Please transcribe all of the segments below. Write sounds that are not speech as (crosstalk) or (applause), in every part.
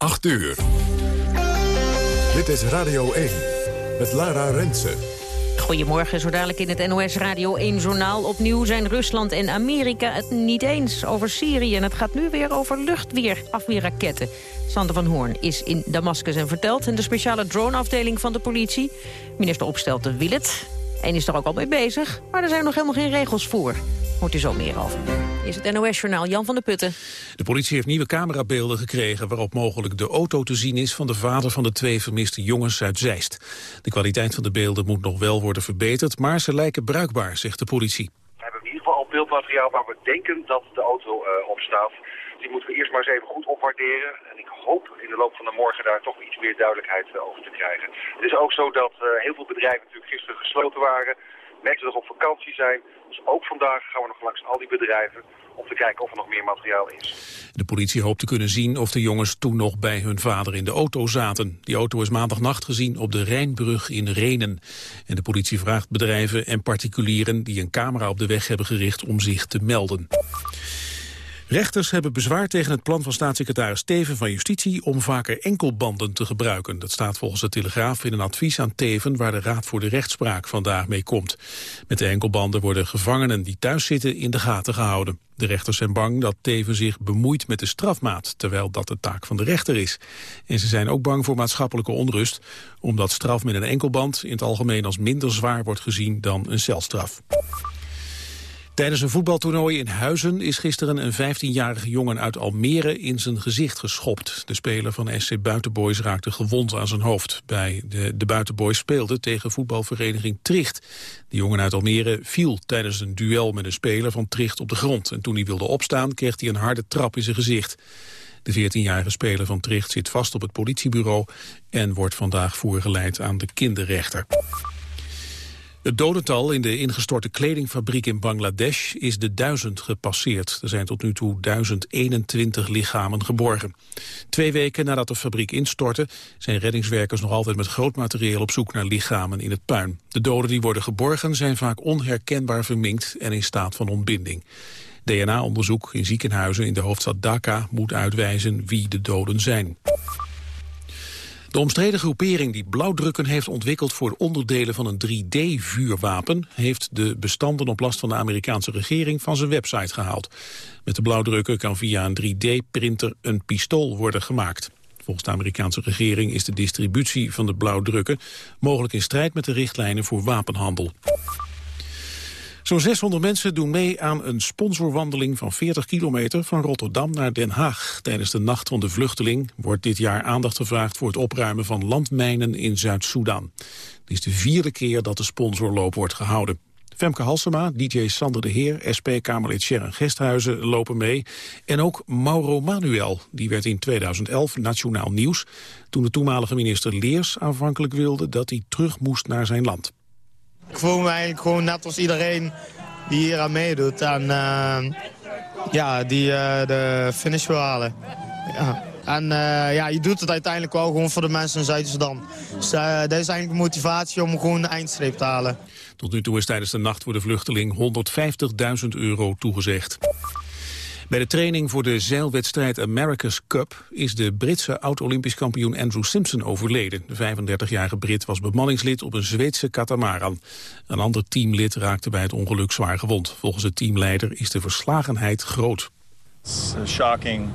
8 uur. Dit is Radio 1 met Lara Rensen. Goedemorgen, zo dadelijk in het NOS Radio 1-journaal. Opnieuw zijn Rusland en Amerika het niet eens over Syrië. En het gaat nu weer over luchtweer, afweerraketten. Sander van Hoorn is in Damascus en vertelt... en de speciale droneafdeling van de politie. Minister Opstelten wil het en is er ook al mee bezig. Maar er zijn nog helemaal geen regels voor. Hoort u zo meer over. Is het NOS-journaal Jan van der Putten. De politie heeft nieuwe camerabeelden gekregen... waarop mogelijk de auto te zien is van de vader van de twee vermiste jongens uit Zeist. De kwaliteit van de beelden moet nog wel worden verbeterd... maar ze lijken bruikbaar, zegt de politie. We hebben in ieder geval al beeldmateriaal waar we denken dat de auto uh, op staat. Die moeten we eerst maar eens even goed opwaarderen. En ik hoop in de loop van de morgen daar toch iets meer duidelijkheid uh, over te krijgen. Het is ook zo dat uh, heel veel bedrijven natuurlijk gisteren gesloten waren. Mensen nog op vakantie zijn. Dus ook vandaag gaan we nog langs al die bedrijven om te kijken of er nog meer materiaal is. De politie hoopt te kunnen zien of de jongens toen nog bij hun vader in de auto zaten. Die auto is maandagnacht gezien op de Rijnbrug in Renen. En de politie vraagt bedrijven en particulieren die een camera op de weg hebben gericht om zich te melden. Rechters hebben bezwaar tegen het plan van staatssecretaris Teven van Justitie om vaker enkelbanden te gebruiken. Dat staat volgens de Telegraaf in een advies aan Teven waar de Raad voor de Rechtspraak vandaag mee komt. Met de enkelbanden worden gevangenen die thuis zitten in de gaten gehouden. De rechters zijn bang dat Teven zich bemoeit met de strafmaat, terwijl dat de taak van de rechter is. En ze zijn ook bang voor maatschappelijke onrust, omdat straf met een enkelband in het algemeen als minder zwaar wordt gezien dan een celstraf. Tijdens een voetbaltoernooi in Huizen is gisteren een 15-jarige jongen uit Almere in zijn gezicht geschopt. De speler van SC Buitenboys raakte gewond aan zijn hoofd. Bij de, de Buitenboys speelde tegen voetbalvereniging Tricht. De jongen uit Almere viel tijdens een duel met een speler van Tricht op de grond. En toen hij wilde opstaan kreeg hij een harde trap in zijn gezicht. De 14-jarige speler van Tricht zit vast op het politiebureau en wordt vandaag voorgeleid aan de kinderrechter. Het dodental in de ingestorte kledingfabriek in Bangladesh is de duizend gepasseerd. Er zijn tot nu toe 1021 lichamen geborgen. Twee weken nadat de fabriek instortte zijn reddingswerkers nog altijd met groot materieel op zoek naar lichamen in het puin. De doden die worden geborgen zijn vaak onherkenbaar verminkt en in staat van ontbinding. DNA-onderzoek in ziekenhuizen in de hoofdstad Dhaka moet uitwijzen wie de doden zijn. De omstreden groepering die blauwdrukken heeft ontwikkeld voor onderdelen van een 3D-vuurwapen... heeft de bestanden op last van de Amerikaanse regering van zijn website gehaald. Met de blauwdrukken kan via een 3D-printer een pistool worden gemaakt. Volgens de Amerikaanse regering is de distributie van de blauwdrukken mogelijk in strijd met de richtlijnen voor wapenhandel. Zo'n 600 mensen doen mee aan een sponsorwandeling van 40 kilometer van Rotterdam naar Den Haag. Tijdens de Nacht van de Vluchteling wordt dit jaar aandacht gevraagd voor het opruimen van landmijnen in Zuid-Soedan. Het is de vierde keer dat de sponsorloop wordt gehouden. Femke Halsema, DJ Sander de Heer, SP-Kamerlid Sharon Gesthuizen lopen mee. En ook Mauro Manuel, die werd in 2011 nationaal nieuws... toen de toenmalige minister Leers aanvankelijk wilde dat hij terug moest naar zijn land. Ik voel me eigenlijk gewoon net als iedereen die hier aan meedoet. En uh, ja, die uh, de finish wil halen. Ja. En uh, ja, je doet het uiteindelijk wel gewoon voor de mensen in Zuid-Sudan. Dus dat is eigenlijk motivatie om gewoon de eindstreep te halen. Tot nu toe is tijdens de Nacht voor de Vluchteling 150.000 euro toegezegd. Bij de training voor de zeilwedstrijd America's Cup is de Britse oud-Olympisch kampioen Andrew Simpson overleden. De 35-jarige Brit was bemanningslid op een Zweedse katamaran. Een ander teamlid raakte bij het ongeluk zwaar gewond. Volgens de teamleider is de verslagenheid groot. It's a shocking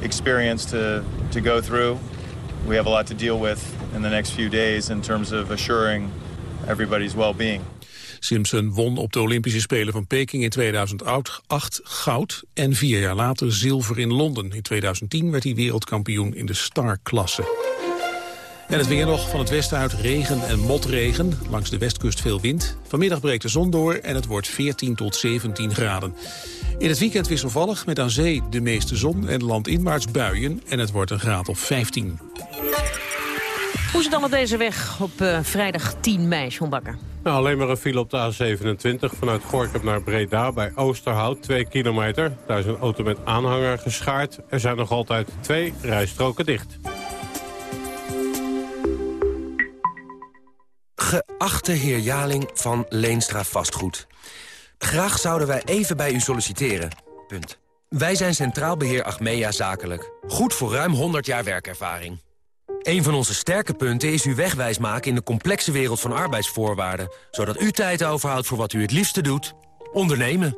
experience to, to go through. We have a lot to deal with in the next few days in terms of assuring everybody's well-being. Simpson won op de Olympische Spelen van Peking in 2008 goud en vier jaar later zilver in Londen. In 2010 werd hij wereldkampioen in de star-klasse. En het weer nog van het westen uit regen en motregen. Langs de westkust veel wind. Vanmiddag breekt de zon door en het wordt 14 tot 17 graden. In het weekend wisselvallig met aan zee de meeste zon en landinwaarts buien. En het wordt een graad of 15. Hoe is het dan op deze weg op uh, vrijdag 10 mei, John Bakker? Nou, alleen maar een file op de A27 vanuit Gorkum naar Breda bij Oosterhout, 2 kilometer. Daar is een auto met aanhanger geschaard. Er zijn nog altijd twee rijstroken dicht. Geachte heer Jaling van Leenstra Vastgoed. Graag zouden wij even bij u solliciteren. Punt. Wij zijn Centraal Beheer Achmea Zakelijk. Goed voor ruim 100 jaar werkervaring. Een van onze sterke punten is uw wegwijs maken in de complexe wereld van arbeidsvoorwaarden. Zodat u tijd overhoudt voor wat u het liefste doet. Ondernemen.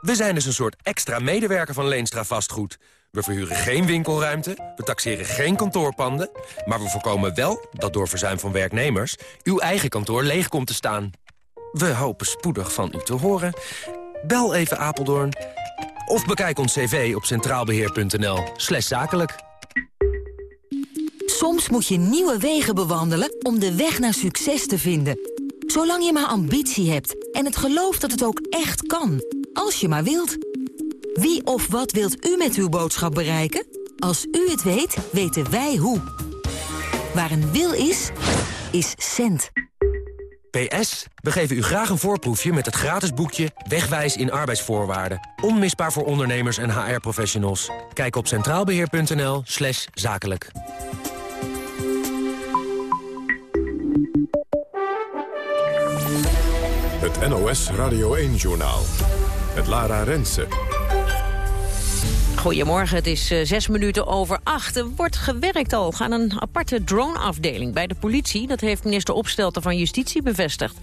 We zijn dus een soort extra medewerker van Leenstra Vastgoed. We verhuren geen winkelruimte, we taxeren geen kantoorpanden... maar we voorkomen wel dat door verzuim van werknemers... uw eigen kantoor leeg komt te staan. We hopen spoedig van u te horen. Bel even Apeldoorn of bekijk ons cv op centraalbeheer.nl zakelijk. Soms moet je nieuwe wegen bewandelen om de weg naar succes te vinden. Zolang je maar ambitie hebt en het geloof dat het ook echt kan. Als je maar wilt. Wie of wat wilt u met uw boodschap bereiken? Als u het weet, weten wij hoe. Waar een wil is, is cent. PS, we geven u graag een voorproefje met het gratis boekje Wegwijs in arbeidsvoorwaarden. Onmisbaar voor ondernemers en HR-professionals. Kijk op centraalbeheer.nl zakelijk. Het NOS Radio 1-journaal. Het Lara Rensen. Goedemorgen, het is uh, zes minuten over acht. Er wordt gewerkt al aan een aparte droneafdeling bij de politie. Dat heeft minister Opstelten van Justitie bevestigd.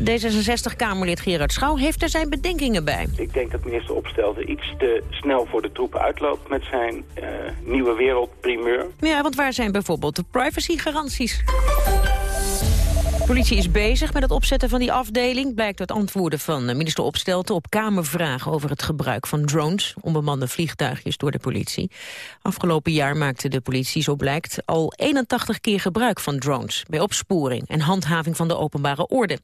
D66-Kamerlid Gerard Schouw heeft er zijn bedenkingen bij. Ik denk dat minister Opstelten iets te snel voor de troepen uitloopt... met zijn uh, nieuwe wereldprimeur. Ja, want waar zijn bijvoorbeeld de privacygaranties? Politie is bezig met het opzetten van die afdeling. Blijkt uit antwoorden van minister Opstelten op Kamervragen over het gebruik van drones. Onbemande vliegtuigjes door de politie. Afgelopen jaar maakte de politie, zo blijkt, al 81 keer gebruik van drones. Bij opsporing en handhaving van de openbare orde.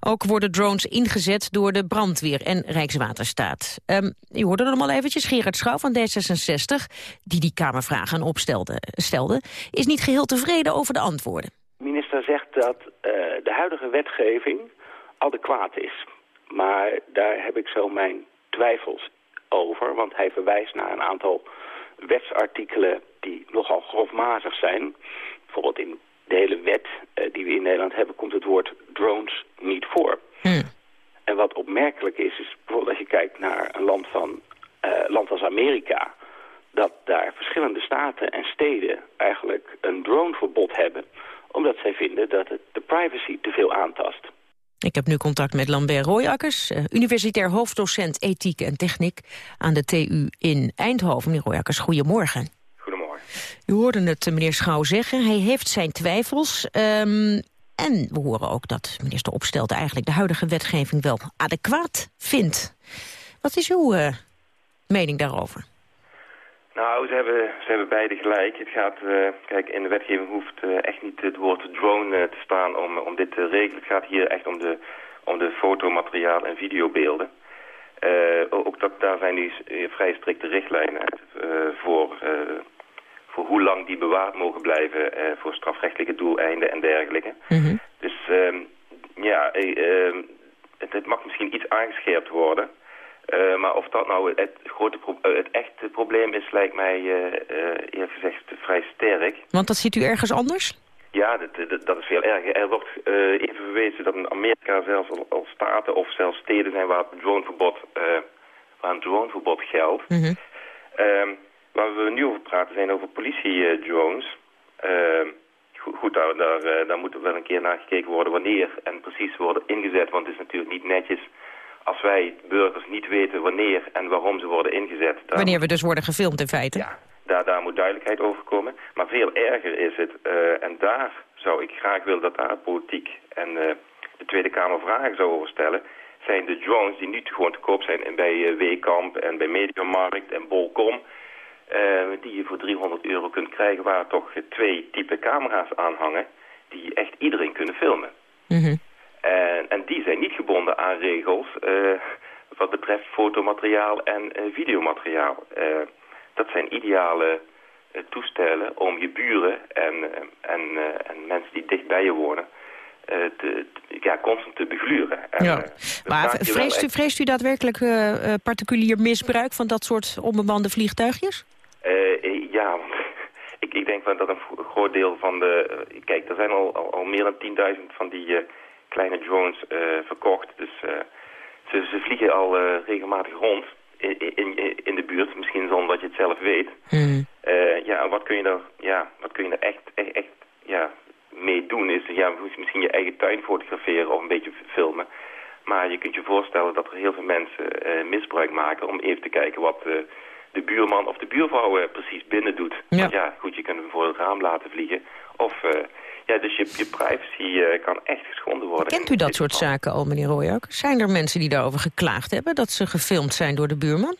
Ook worden drones ingezet door de brandweer en Rijkswaterstaat. Um, je hoorde er al eventjes, Gerard Schouw van D66, die die Kamervragen opstelde, stelde, is niet geheel tevreden over de antwoorden minister zegt dat uh, de huidige wetgeving adequaat is. Maar daar heb ik zo mijn twijfels over, want hij verwijst naar een aantal wetsartikelen die nogal grofmazig zijn. Bijvoorbeeld in de hele wet uh, die we in Nederland hebben komt het woord drones niet voor. Hmm. En wat opmerkelijk is, is bijvoorbeeld als je kijkt naar een land, van, uh, land als Amerika... dat daar verschillende staten en steden eigenlijk een droneverbod hebben omdat zij vinden dat het de privacy te veel aantast. Ik heb nu contact met Lambert Royakkers, uh, universitair hoofddocent ethiek en techniek aan de TU in Eindhoven. Meneer Royakkers, goedemorgen. Goedemorgen. U hoorde het meneer Schouw zeggen, hij heeft zijn twijfels. Um, en we horen ook dat minister Opstelde eigenlijk de huidige wetgeving wel adequaat vindt. Wat is uw uh, mening daarover? Nou, ze hebben, ze hebben beide gelijk. Het gaat, uh, kijk, in de wetgeving hoeft uh, echt niet het woord drone uh, te staan om, om dit te regelen. Het gaat hier echt om de, om de fotomateriaal en videobeelden. ook dat, daar zijn die vrij strikte richtlijnen voor, voor hoe lang die bewaard mogen blijven voor strafrechtelijke doeleinden en dergelijke. Mm Dus ehm, ja, ehm, het, het mag misschien iets aangescherpt worden... Uh, maar of dat nou het, grote uh, het echte probleem is, lijkt mij uh, eerlijk gezegd vrij sterk. Want dat ziet u ergens anders? Ja, dat, dat, dat is veel erger. Er wordt even verwezen dat in Amerika zelfs al, al, staten of zelfs steden zijn waar een droneverbod, waar een droneverbod geldt. Mm -hmm. waar we nu over praten zijn over politie-drones. Ehm, goed, daar, daar, daar moet wel een keer naar gekeken worden wanneer en precies worden ingezet. Want het is natuurlijk niet netjes als wij burgers niet weten wanneer en waarom ze worden ingezet... Dan... Wanneer we dus worden gefilmd in feite? Ja, daar, daar moet duidelijkheid over komen. Maar veel erger is het, uh, en daar zou ik graag willen dat daar politiek en uh, de Tweede Kamer vragen zou over stellen... zijn de drones die nu gewoon te koop zijn bij uh, Weekamp en bij Mediamarkt en Bolcom... die je voor 300 euro kunt krijgen waar toch twee type camera's aan hangen... die echt iedereen kunnen filmen. Mm en, en die zijn niet gebonden aan regels uh, wat betreft fotomateriaal en uh, videomateriaal. Uh, dat zijn ideale toestellen om je buren en, en, en mensen die dicht bij je wonen... Te, te, ja, constant te begluren. En, ja. maar vreest u, vreest u daadwerkelijk particulier misbruik van dat soort onbemande vliegtuigjes? ja, want (laughs) ik, ik denk dat een groot deel van de... kijk, er zijn al, al, al meer dan 10.000 van die kleine drones uh, verkocht. Dus uh, ze, ze, vliegen al uh, regelmatig rond in, in, in de buurt, misschien zonder dat je het zelf weet. Hmm. Eh, ja, en wat kun je daar, ja, wat kun je daar echt, echt, echt ja, mee doen? Is ja, misschien je eigen tuin fotograferen of een beetje filmen. Maar je kunt je voorstellen dat er heel veel mensen uh, misbruik maken om even te kijken wat uh, de buurman of de buurvrouw uh, precies binnen doet. Ja. Want ja, goed, je kunt hem voor het raam laten vliegen. Of, ja, dus je, je privacy kan echt geschonden worden. Kent u dat soort zaken al, meneer Royak? Zijn er mensen die daarover geklaagd hebben, dat ze gefilmd zijn door de buurman?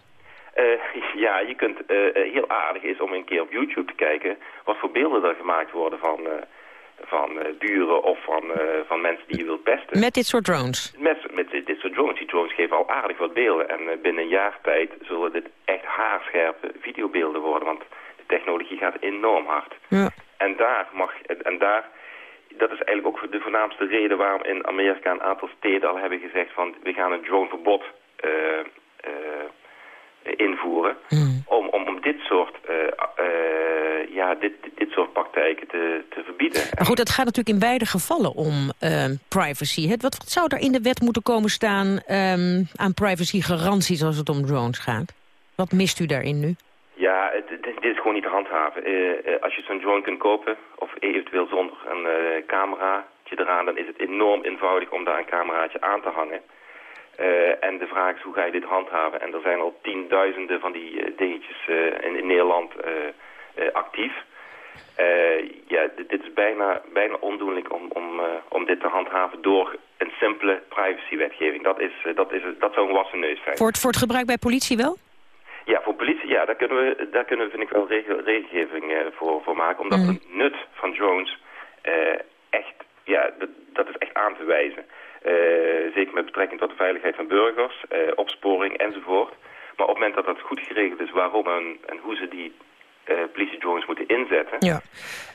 (laughs) ja, je kunt, heel aardig is om een keer op YouTube te kijken wat voor beelden er gemaakt worden van van buren of van, van mensen die je wilt pesten. Met dit soort drones? Met, met dit soort drones. Die drones geven al aardig wat beelden. En binnen een jaar tijd zullen dit echt haarscherpe videobeelden worden. Want de technologie gaat enorm hard. Ja. En daar mag... En daar, dat is eigenlijk ook de voornaamste reden waarom in Amerika een aantal steden al hebben gezegd van... we gaan een droneverbod invoeren. Mm. Om, om, om dit soort ja, dit, dit soort praktijken te, te verbieden. Maar goed, het gaat natuurlijk in beide gevallen om uh, privacy. Wat, wat, zou er in de wet moeten komen staan um, aan privacygaranties als het om drones gaat? Wat mist u daarin nu? Ja, dit, is gewoon niet te handhaven. Uh, als je zo'n drone kunt kopen, of eventueel zonder een uh, cameraatje eraan... dan is het enorm eenvoudig om daar een cameraatje aan te hangen. En de vraag is, hoe ga je dit handhaven? En er zijn al tienduizenden van die dingetjes in, Nederland actief. ja, dit, dit, is bijna, bijna ondoenlijk om, om, om dit te handhaven door een simpele privacywetgeving. Dat, is, dat, is, dat zou een wassen neus zijn. Voor het, voor het gebruik bij politie wel? Ja, voor politie, ja, daar kunnen we, daar kunnen we vind ik wel regel, regelgeving voor, voor maken. Omdat mm. het nut van drones echt, ja, dat, dat is echt aan te wijzen. Uh, zeker met betrekking tot de veiligheid van burgers, opsporing enzovoort. Maar op het moment dat dat goed geregeld is waarom en, en hoe ze die uh, politiedrones moeten inzetten... Ja.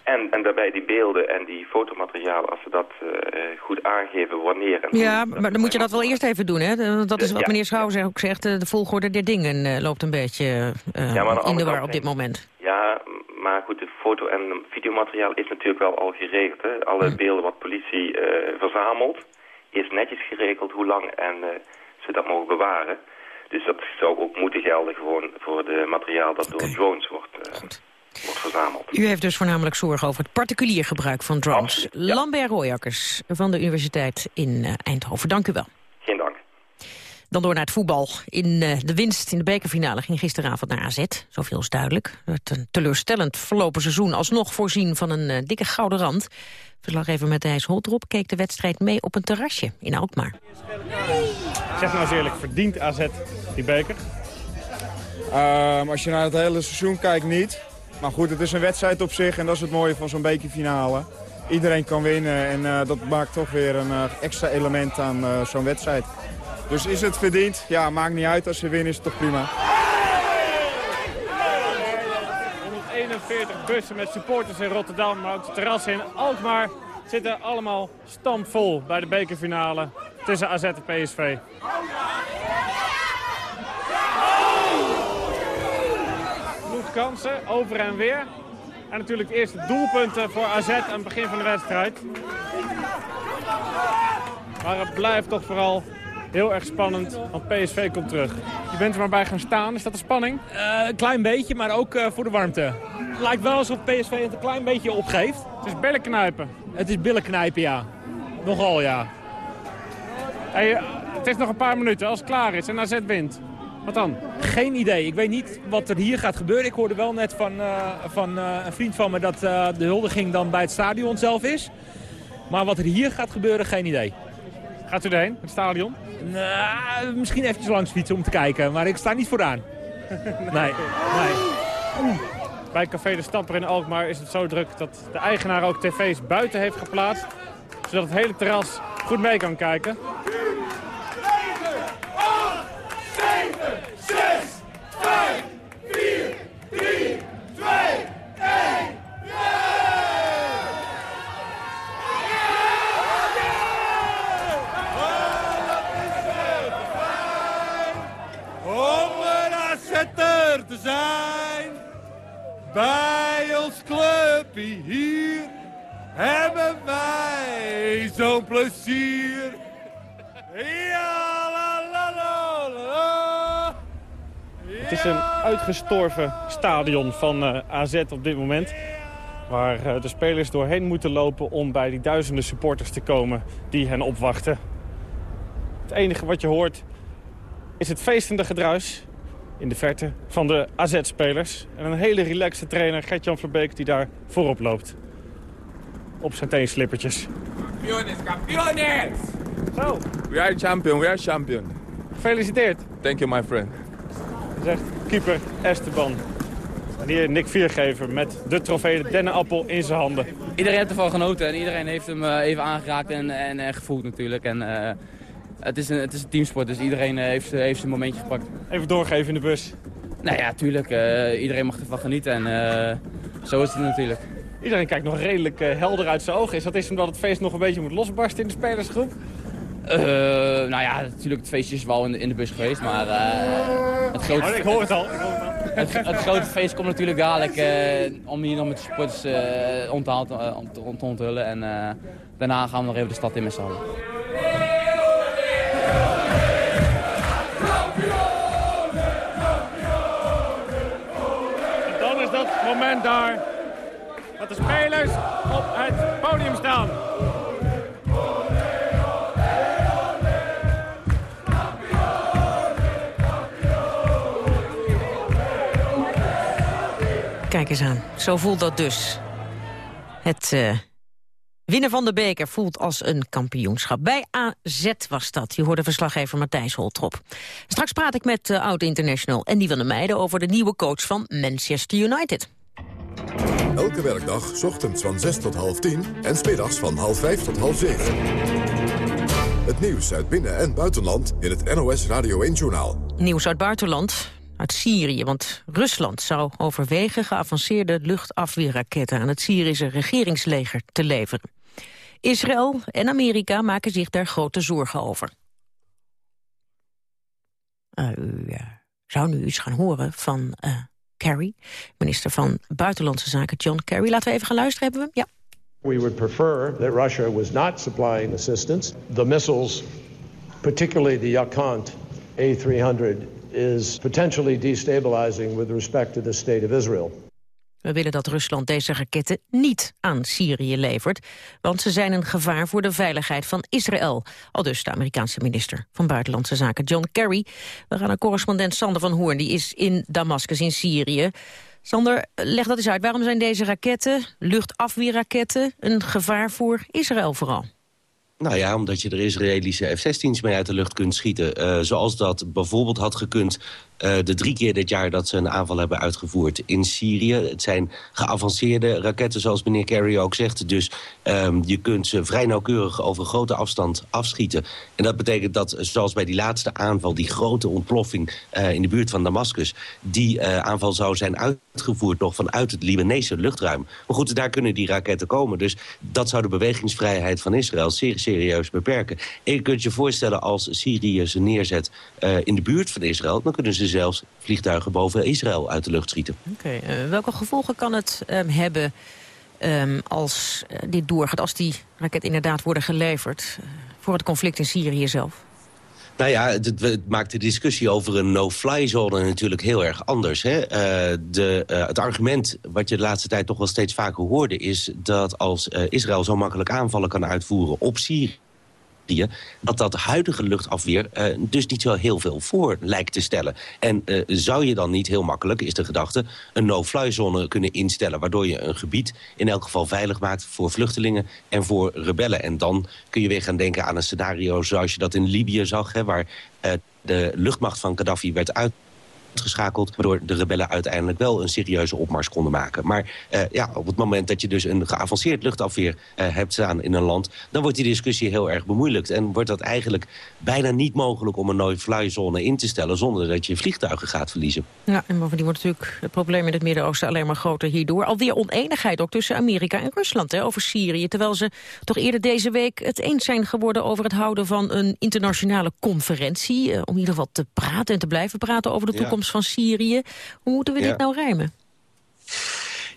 En, en daarbij die beelden en die fotomateriaal, als ze dat goed aangeven wanneer... En ja, hoe, maar dan moet je dat wel eerst even doen, hè? Dat is wat ja, meneer Schouwer ook zegt, de volgorde der dingen loopt een beetje ja, in de war op dit moment. Ja, maar goed, de foto- en videomateriaal is natuurlijk wel al geregeld. Hè? Alle hm. beelden wat politie verzamelt is netjes geregeld hoe lang en ze dat mogen bewaren. Dus dat zou ook moeten gelden gewoon voor de materiaal dat door drones wordt, uh, wordt verzameld. U heeft dus voornamelijk zorgen over het particulier gebruik van drones. Absoluut, ja. Lambert Royakkers van de Universiteit in uh, Eindhoven. Dank u wel. Dan door naar het voetbal. In de winst in de bekerfinale ging gisteravond naar AZ. Zoveel is duidelijk. Het een teleurstellend verlopen seizoen alsnog voorzien van een dikke gouden rand. Verslaggever Matthijs Holtrop keek de wedstrijd mee op een terrasje in Alkmaar. Zeg nou eens eerlijk, verdient AZ die beker? Um, als je naar het hele seizoen kijkt, niet. Maar goed, het is een wedstrijd op zich en dat is het mooie van zo'n bekerfinale. Iedereen kan winnen en uh, dat maakt toch weer een uh, extra element aan uh, zo'n wedstrijd. Dus is het verdiend? Ja, maakt niet uit. Als ze winnen is het toch prima. 141 bussen met supporters in Rotterdam, maar ook de terrassen in Alkmaar zitten allemaal stampvol bij de bekerfinale tussen AZ en PSV. Genoeg kansen, over en weer. En natuurlijk de eerste doelpunten voor AZ aan het begin van de wedstrijd. Maar het blijft toch vooral heel erg spannend, want PSV komt terug. Je bent er maar bij gaan staan, is dat de spanning? Uh, een klein beetje, maar ook uh, voor de warmte. Het lijkt wel alsof PSV het een klein beetje opgeeft. Het is billen knijpen. Het is billen knijpen, ja. Nogal, ja. Hey, uh, het is nog een paar minuten als het klaar is en AZ wint. Wat dan? Geen idee. Ik weet niet wat er hier gaat gebeuren. Ik hoorde wel net van, van een vriend van me dat de huldiging dan bij het stadion zelf is. Maar wat er hier gaat gebeuren, geen idee. Gaat u erheen, het stadion? Nou, misschien eventjes langs fietsen om te kijken, maar ik sta niet vooraan. (laughs) nee, nee. Bij Café de Stamper in Alkmaar is het zo druk dat de eigenaar ook tv's buiten heeft geplaatst. Zodat het hele terras goed mee kan kijken. 7, zijn. Bij ons clubje hier hebben wij zo'n plezier. Het is een uitgestorven stadion van uh, AZ op dit moment. Waar uh, de spelers doorheen moeten lopen om bij die duizenden supporters te komen die hen opwachten. Het enige wat je hoort is het feestende gedruis in de verte van de AZ-spelers. En een hele relaxe trainer, Gert-Jan Verbeek, die daar voorop loopt. Op zijn teenslippertjes. Kampiones, kampiones! Zo. We are champion, we are champion. Gefeliciteerd. Thank you, my friend. Zegt keeper Esteban. En hier Nick Viergever met de trofee de dennenappel in zijn handen. Iedereen heeft ervan genoten en iedereen heeft hem uh, even aangeraakt en, en, en, gevoeld natuurlijk. En, uh, het, is een, het is een teamsport, dus iedereen uh, heeft, heeft zijn momentje gepakt. Even doorgeven in de bus. Nou ja, tuurlijk. iedereen mag ervan genieten en zo is het natuurlijk. Iedereen kijkt nog redelijk helder uit zijn ogen. Is dat is omdat het feest nog een beetje moet losbarsten in de spelersgroep? Uh, nou ja, natuurlijk, het feestje is wel in de, in de bus geweest, maar uh, het grote... Oh, ik hoor het al. Ik hoor het, al. het, het, grote feest komt natuurlijk dadelijk uh, om hier nog met de supporters te, om te onthullen. En daarna gaan we nog even de stad in met z'n allen. Moment daar dat de spelers op het podium staan. Kijk eens aan, zo voelt dat dus. Het uh, winnen van de beker voelt als een kampioenschap. Bij AZ was dat. Je hoorde verslaggever Matthijs Holtrop. Straks praat ik met uh, oud-international Andy van der Meijden... over de nieuwe coach van Manchester United. Elke werkdag, ochtends van 6 tot half 10 en smiddags van half 5 tot half 7. Het nieuws uit binnen- en buitenland in het NOS Radio 1-journaal. Nieuws uit buitenland uit Syrië. Want Rusland zou overwegen geavanceerde luchtafweerraketten... aan het Syrische regeringsleger te leveren. Israël en Amerika maken zich daar grote zorgen over. Uh, u uh, zou nu iets gaan horen van uh, Kerry, minister van Buitenlandse Zaken John Kerry. Laten we even gaan luisteren, hebben we? Ja. We would prefer that Russia was not supplying assistance. The missiles, particularly the Yakhant A300 is potentially destabilizing with respect to the state of Israel. We willen dat Rusland deze raketten niet aan Syrië levert, want ze zijn een gevaar voor de veiligheid van Israël. Al dus de Amerikaanse minister van Buitenlandse Zaken John Kerry. We gaan naar correspondent Sander van Hoorn, die is in Damascus in Syrië. Sander, leg dat eens uit. Waarom zijn deze raketten, luchtafweerraketten, een gevaar voor Israël vooral? Nou ja, omdat je er Israëlische F-16's mee uit de lucht kunt schieten. Uh, zoals dat bijvoorbeeld had gekund uh, de drie keer dit jaar dat ze een aanval hebben uitgevoerd in Syrië. Het zijn geavanceerde raketten, zoals meneer Kerry ook zegt. Dus um, je kunt ze vrij nauwkeurig over grote afstand afschieten. En dat betekent dat, zoals bij die laatste aanval... die grote ontploffing uh, in de buurt van Damascus... die uh, aanval zou zijn uitgevoerd nog vanuit het Libanese luchtruim. Maar goed, daar kunnen die raketten komen. Dus dat zou de bewegingsvrijheid van Israël zeer serieus beperken. En je kunt je voorstellen als Syrië ze neerzet in de buurt van Israël... dan kunnen ze zelfs vliegtuigen boven Israël uit de lucht schieten. Oké, okay, uh, welke gevolgen kan het um, hebben um, als uh, dit doorgaat... als die raketten inderdaad worden geleverd uh, voor het conflict in Syrië zelf? Nou ja, het, het, maakt de discussie over een no-fly zone natuurlijk heel erg anders. Hè? Uh, de, uh, het argument wat je de laatste tijd toch wel steeds vaker hoorde... is dat als uh, Israël zo makkelijk aanvallen kan uitvoeren op Syrië dat dat huidige luchtafweer uh, dus niet zo heel veel voor lijkt te stellen. En uh, zou je dan niet heel makkelijk, is de gedachte, een no-fly zone kunnen instellen... waardoor je een gebied in elk geval veilig maakt voor vluchtelingen en voor rebellen. En dan kun je weer gaan denken aan een scenario zoals je dat in Libië zag... Hè, waar uh, de luchtmacht van Gaddafi werd uit geschakeld... waardoor de rebellen uiteindelijk wel een serieuze opmars konden maken. Maar uh, ja, op het moment dat je dus een geavanceerd luchtafweer uh, hebt staan in een land... dan wordt die discussie heel erg bemoeilijkt. En wordt dat eigenlijk bijna niet mogelijk om een no-fly zone in te stellen... zonder dat je vliegtuigen gaat verliezen. Ja, en bovendien wordt natuurlijk het probleem in het Midden-Oosten alleen maar groter hierdoor. Alweer oneenigheid ook tussen Amerika en Rusland hè, over Syrië. Terwijl ze toch eerder deze week het eens zijn geworden over het houden van een internationale conferentie. Uh, om in ieder geval te praten en te blijven praten over de toekomst van Syrië. Hoe moeten we dit nou rijmen?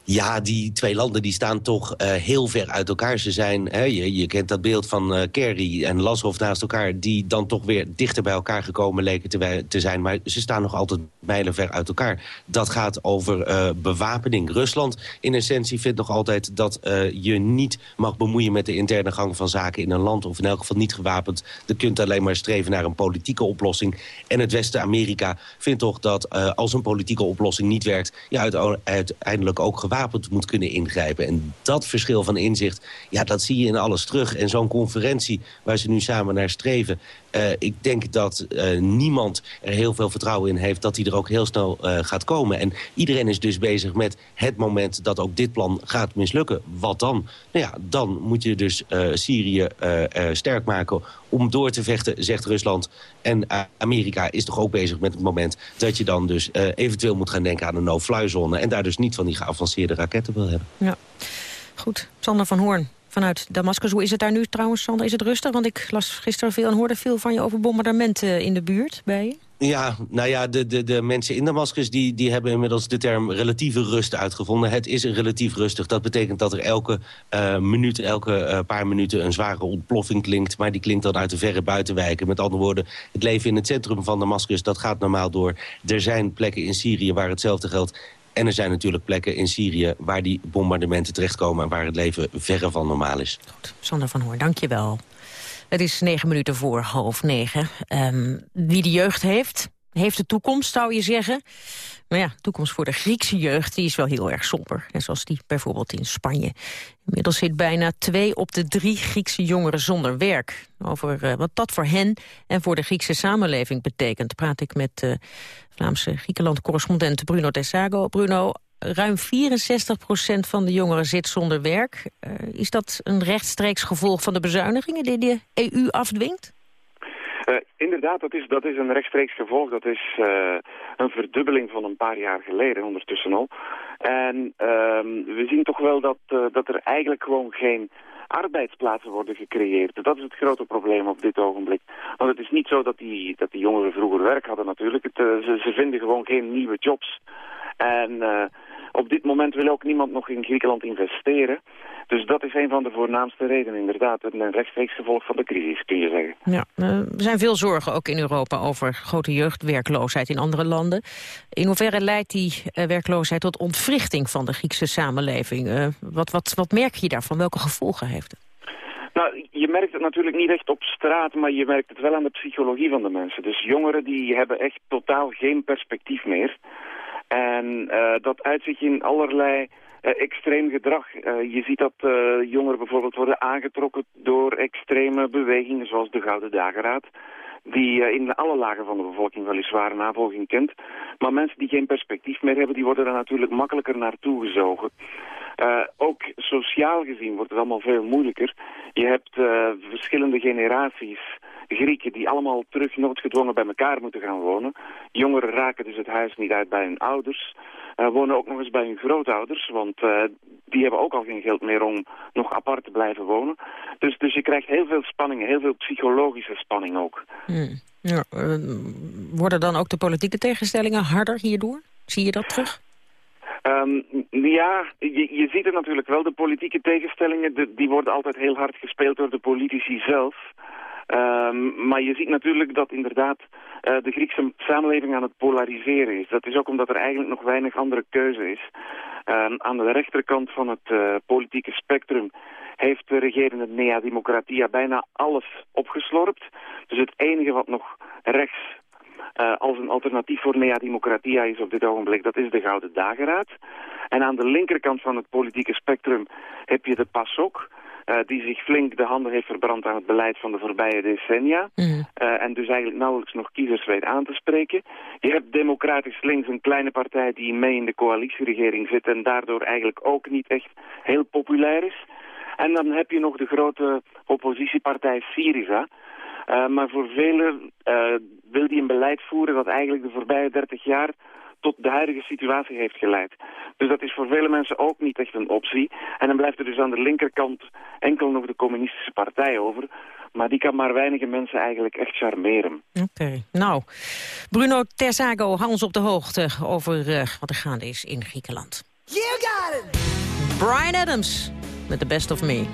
Ja, die twee landen die staan toch uh, heel ver uit elkaar. Ze zijn, hè, je, je kent dat beeld van uh, Kerry en Lavrov naast elkaar... die dan toch weer dichter bij elkaar gekomen leken te, zijn. Maar ze staan nog altijd mijlenver uit elkaar. Dat gaat over uh, bewapening. Rusland in essentie vindt nog altijd dat je niet mag bemoeien... met de interne gang van zaken in een land. Of in elk geval niet gewapend. Je kunt alleen maar streven naar een politieke oplossing. En het Westen-Amerika vindt toch dat als een politieke oplossing niet werkt... ja, uiteindelijk ook gewapend moet kunnen ingrijpen. En dat verschil van inzicht, ja, dat zie je in alles terug. En zo'n conferentie waar ze nu samen naar streven... Uh, ik denk dat uh, niemand er heel veel vertrouwen in heeft... dat hij er ook heel snel uh, gaat komen. En iedereen is dus bezig met het moment dat ook dit plan gaat mislukken. Wat dan? Nou ja, dan moet je dus Syrië sterk maken om door te vechten, zegt Rusland. En Amerika is toch ook bezig met het moment... dat je dan dus eventueel moet gaan denken aan een no-fly zone... en daar dus niet van die geavanceerde raketten wil hebben. Ja. Goed, Sander van Hoorn vanuit Damascus. Hoe is het daar nu trouwens, Sander? Is het rustig? Want ik las gisteren veel en hoorde veel van je over bombardementen in de buurt bij je. Ja, nou ja, de, de, de mensen in Damascus die, die hebben inmiddels de term relatieve rust uitgevonden. Het is relatief rustig. Dat betekent dat er elke uh, minuut, elke uh, paar minuten een zware ontploffing klinkt. Maar die klinkt dan uit de verre buitenwijken. Met andere woorden, het leven in het centrum van Damascus, dat gaat normaal door. Er zijn plekken in Syrië waar hetzelfde geldt. En er zijn natuurlijk plekken in Syrië waar die bombardementen terechtkomen... en waar het leven verre van normaal is. Sander van Hoor, dank je wel. Het is negen minuten voor half negen. Um, wie de jeugd heeft, heeft de toekomst, zou je zeggen. Maar ja, toekomst voor de Griekse jeugd die is wel heel erg somber. Net zoals die bijvoorbeeld in Spanje. Inmiddels zit bijna twee op de drie Griekse jongeren zonder werk. Over uh, wat dat voor hen en voor de Griekse samenleving betekent... praat ik met uh, Vlaamse Griekenland-correspondent Bruno Tessago. Bruno, ruim 64 procent van de jongeren zit zonder werk. Uh, is dat een rechtstreeks gevolg van de bezuinigingen die de EU afdwingt? Uh, inderdaad, dat is, dat is een rechtstreeks gevolg. Dat is uh, een verdubbeling van een paar jaar geleden ondertussen al. En uh, we zien toch wel dat, uh, dat er eigenlijk gewoon geen arbeidsplaatsen worden gecreëerd. Dat is het grote probleem op dit ogenblik. Want het is niet zo dat die, dat die jongeren vroeger werk hadden natuurlijk. Het, ze, ze vinden gewoon geen nieuwe jobs. En op dit moment wil ook niemand nog in Griekenland investeren. Dus dat is een van de voornaamste redenen, inderdaad. Een rechtstreeks gevolg van de crisis, kun je zeggen. Ja, eh, er zijn veel zorgen ook in Europa over grote jeugdwerkloosheid in andere landen. In hoeverre leidt die uh, werkloosheid tot ontwrichting van de Griekse samenleving? Uh, wat, wat, wat merk je daarvan? Welke gevolgen heeft het? Nou, je merkt het natuurlijk niet echt op straat, maar je merkt het wel aan de psychologie van de mensen. Dus jongeren die hebben echt totaal geen perspectief meer. En uh, dat uitzicht in allerlei uh, extreem gedrag. Uh, je ziet dat jongeren bijvoorbeeld worden aangetrokken door extreme bewegingen zoals de Gouden Dageraad. Die in alle lagen van de bevolking weliswaar navolging kent. Maar mensen die geen perspectief meer hebben, die worden er natuurlijk makkelijker naartoe gezogen. Ook sociaal gezien wordt het allemaal veel moeilijker. Je hebt verschillende generaties Grieken die allemaal terug noodgedwongen bij elkaar moeten gaan wonen. Jongeren raken dus het huis niet uit bij hun ouders. Uh, wonen ook nog eens bij hun grootouders, want uh, die hebben ook al geen geld meer om nog apart te blijven wonen. Dus, dus je krijgt heel veel spanningen, heel veel psychologische spanning ook. Hmm. Ja, uh, worden dan ook de politieke tegenstellingen harder hierdoor? Zie je dat terug? Um, ja, je, je ziet het natuurlijk wel. De politieke tegenstellingen de, die worden altijd heel hard gespeeld door de politici zelf. Um, maar je ziet natuurlijk dat inderdaad uh, de Griekse samenleving aan het polariseren is. Dat is ook omdat er eigenlijk nog weinig andere keuze is. Um, aan de rechterkant van het uh, politieke spectrum heeft de regerende Nea Democratia bijna alles opgeslorpt. Dus het enige wat nog rechts uh, als een alternatief voor Nea Democratia is op dit ogenblik, dat is de Gouden Dageraad. En aan de linkerkant van het politieke spectrum heb je de PASOK, uh, die zich flink de handen heeft verbrand aan het beleid van de voorbije decennia. Mm. Uh, en dus eigenlijk nauwelijks nog kiezers weet aan te spreken. Je hebt democratisch links een kleine partij die mee in de coalitieregering zit en daardoor eigenlijk ook niet echt heel populair is. En dan heb je nog de grote oppositiepartij Syriza. Uh, maar voor velen wil die een beleid voeren dat eigenlijk de voorbije 30 jaar tot de huidige situatie heeft geleid. Dus dat is voor vele mensen ook niet echt een optie. En dan blijft er dus aan de linkerkant enkel nog de communistische partij over. Maar die kan maar weinige mensen eigenlijk echt charmeren. Oké, okay. nou, Bruno Terzago, hou ons op de hoogte over uh, wat er gaande is in Griekenland. You got it. Brian Adams met The Best of Me.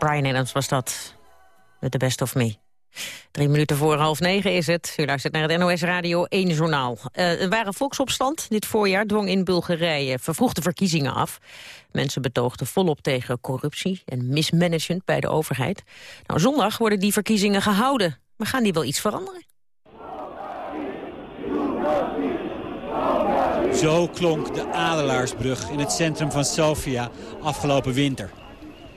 Brian Adams was dat. Met The Best of Me. Drie minuten voor half negen is het. U luistert naar het NOS Radio 1 Journaal. Uh, er waren volksopstand dit voorjaar dwong in Bulgarije vervroegde verkiezingen af. Mensen betoogden volop tegen corruptie en mismanagement bij de overheid. Nou, zondag worden die verkiezingen gehouden. Maar gaan die wel iets veranderen? Zo klonk de Adelaarsbrug in het centrum van Sofia afgelopen winter.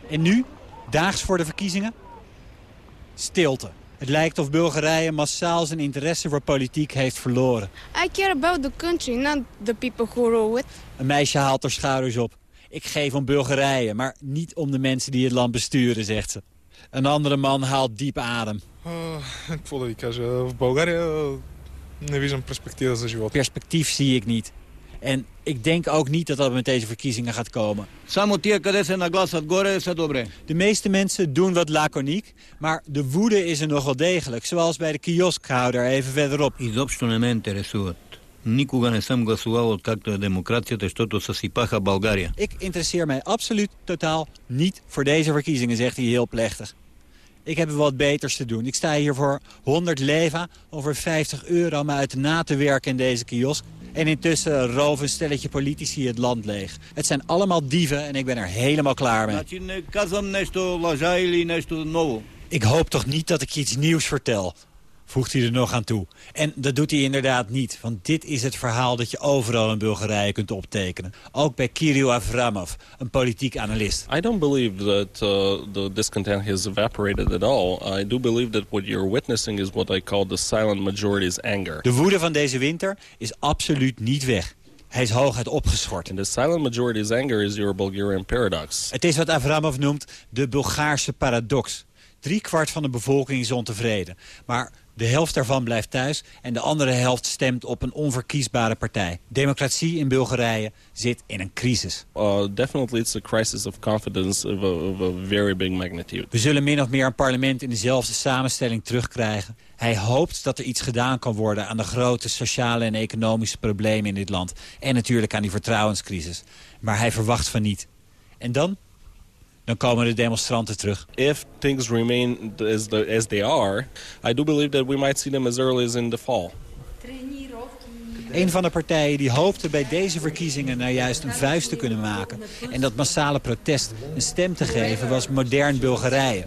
En nu, daags voor de verkiezingen? Stilte. Het lijkt of Bulgarije massaal zijn interesse voor politiek heeft verloren. I care about the country, not the people who rule it. Een meisje haalt haar schouders op. Ik geef om Bulgarije, maar niet om de mensen die het land besturen, zegt ze. Een andere man haalt diep adem. Ik voelde die Bulgarije... Perspectief zie ik niet. En ik denk ook niet dat dat met deze verkiezingen gaat komen. Само тия, къде се нагласят горе, са добре. De meeste mensen doen wat laconiek, maar de woede is er nog wel degelijk. Zoals bij de kioskhouder even verderop. Изобщо не ме интересуват. Никога не съм гласувал откакто е демокрацията, защото съсипаха България. Ik interesseer mij absoluut totaal niet voor deze verkiezingen, zegt hij heel plechtig. Ik heb wat beters te doen. Ik sta hier voor 100 leva, over 50 euro om uit na te werken in deze kiosk. En intussen roven een stelletje politici het land leeg. Het zijn allemaal dieven en ik ben er helemaal klaar mee. Ik hoop toch niet dat ik iets nieuws vertel voegt hij er nog aan toe. En dat doet hij inderdaad niet, want dit is het verhaal dat je overal in Bulgarije kunt optekenen. Ook bij Kirill Avramov, een politiek analist. I don't believe that uh, the discontent has evaporated at all. I do believe that what you're witnessing is what I call the silent majority's anger. De woede van deze winter is absoluut niet weg. Hij is hooguit opgeschort. And the silent majority's anger is your Bulgarian paradox. Het is wat Avramov noemt de Bulgaarse paradox. Drie kwart van de bevolking is ontevreden. Maar de helft daarvan blijft thuis en de andere helft stemt op een onverkiesbare partij. Democratie in Bulgarije zit in een crisis. Uh, definitely it's a crisis of confidence of a, of a very big magnitude. We zullen min of meer een parlement in dezelfde samenstelling terugkrijgen. Hij hoopt dat er iets gedaan kan worden aan de grote sociale en economische problemen in dit land. En natuurlijk aan die vertrouwenscrisis. Maar hij verwacht van niet. En dan? Dan komen de demonstranten terug. If things remain as, the, as they are, I do believe that we might see them as early as in the fall. Een van de partijen die hoopte bij deze verkiezingen nou juist een vuist te kunnen maken... en dat massale protest een stem te geven was Modern Bulgarije.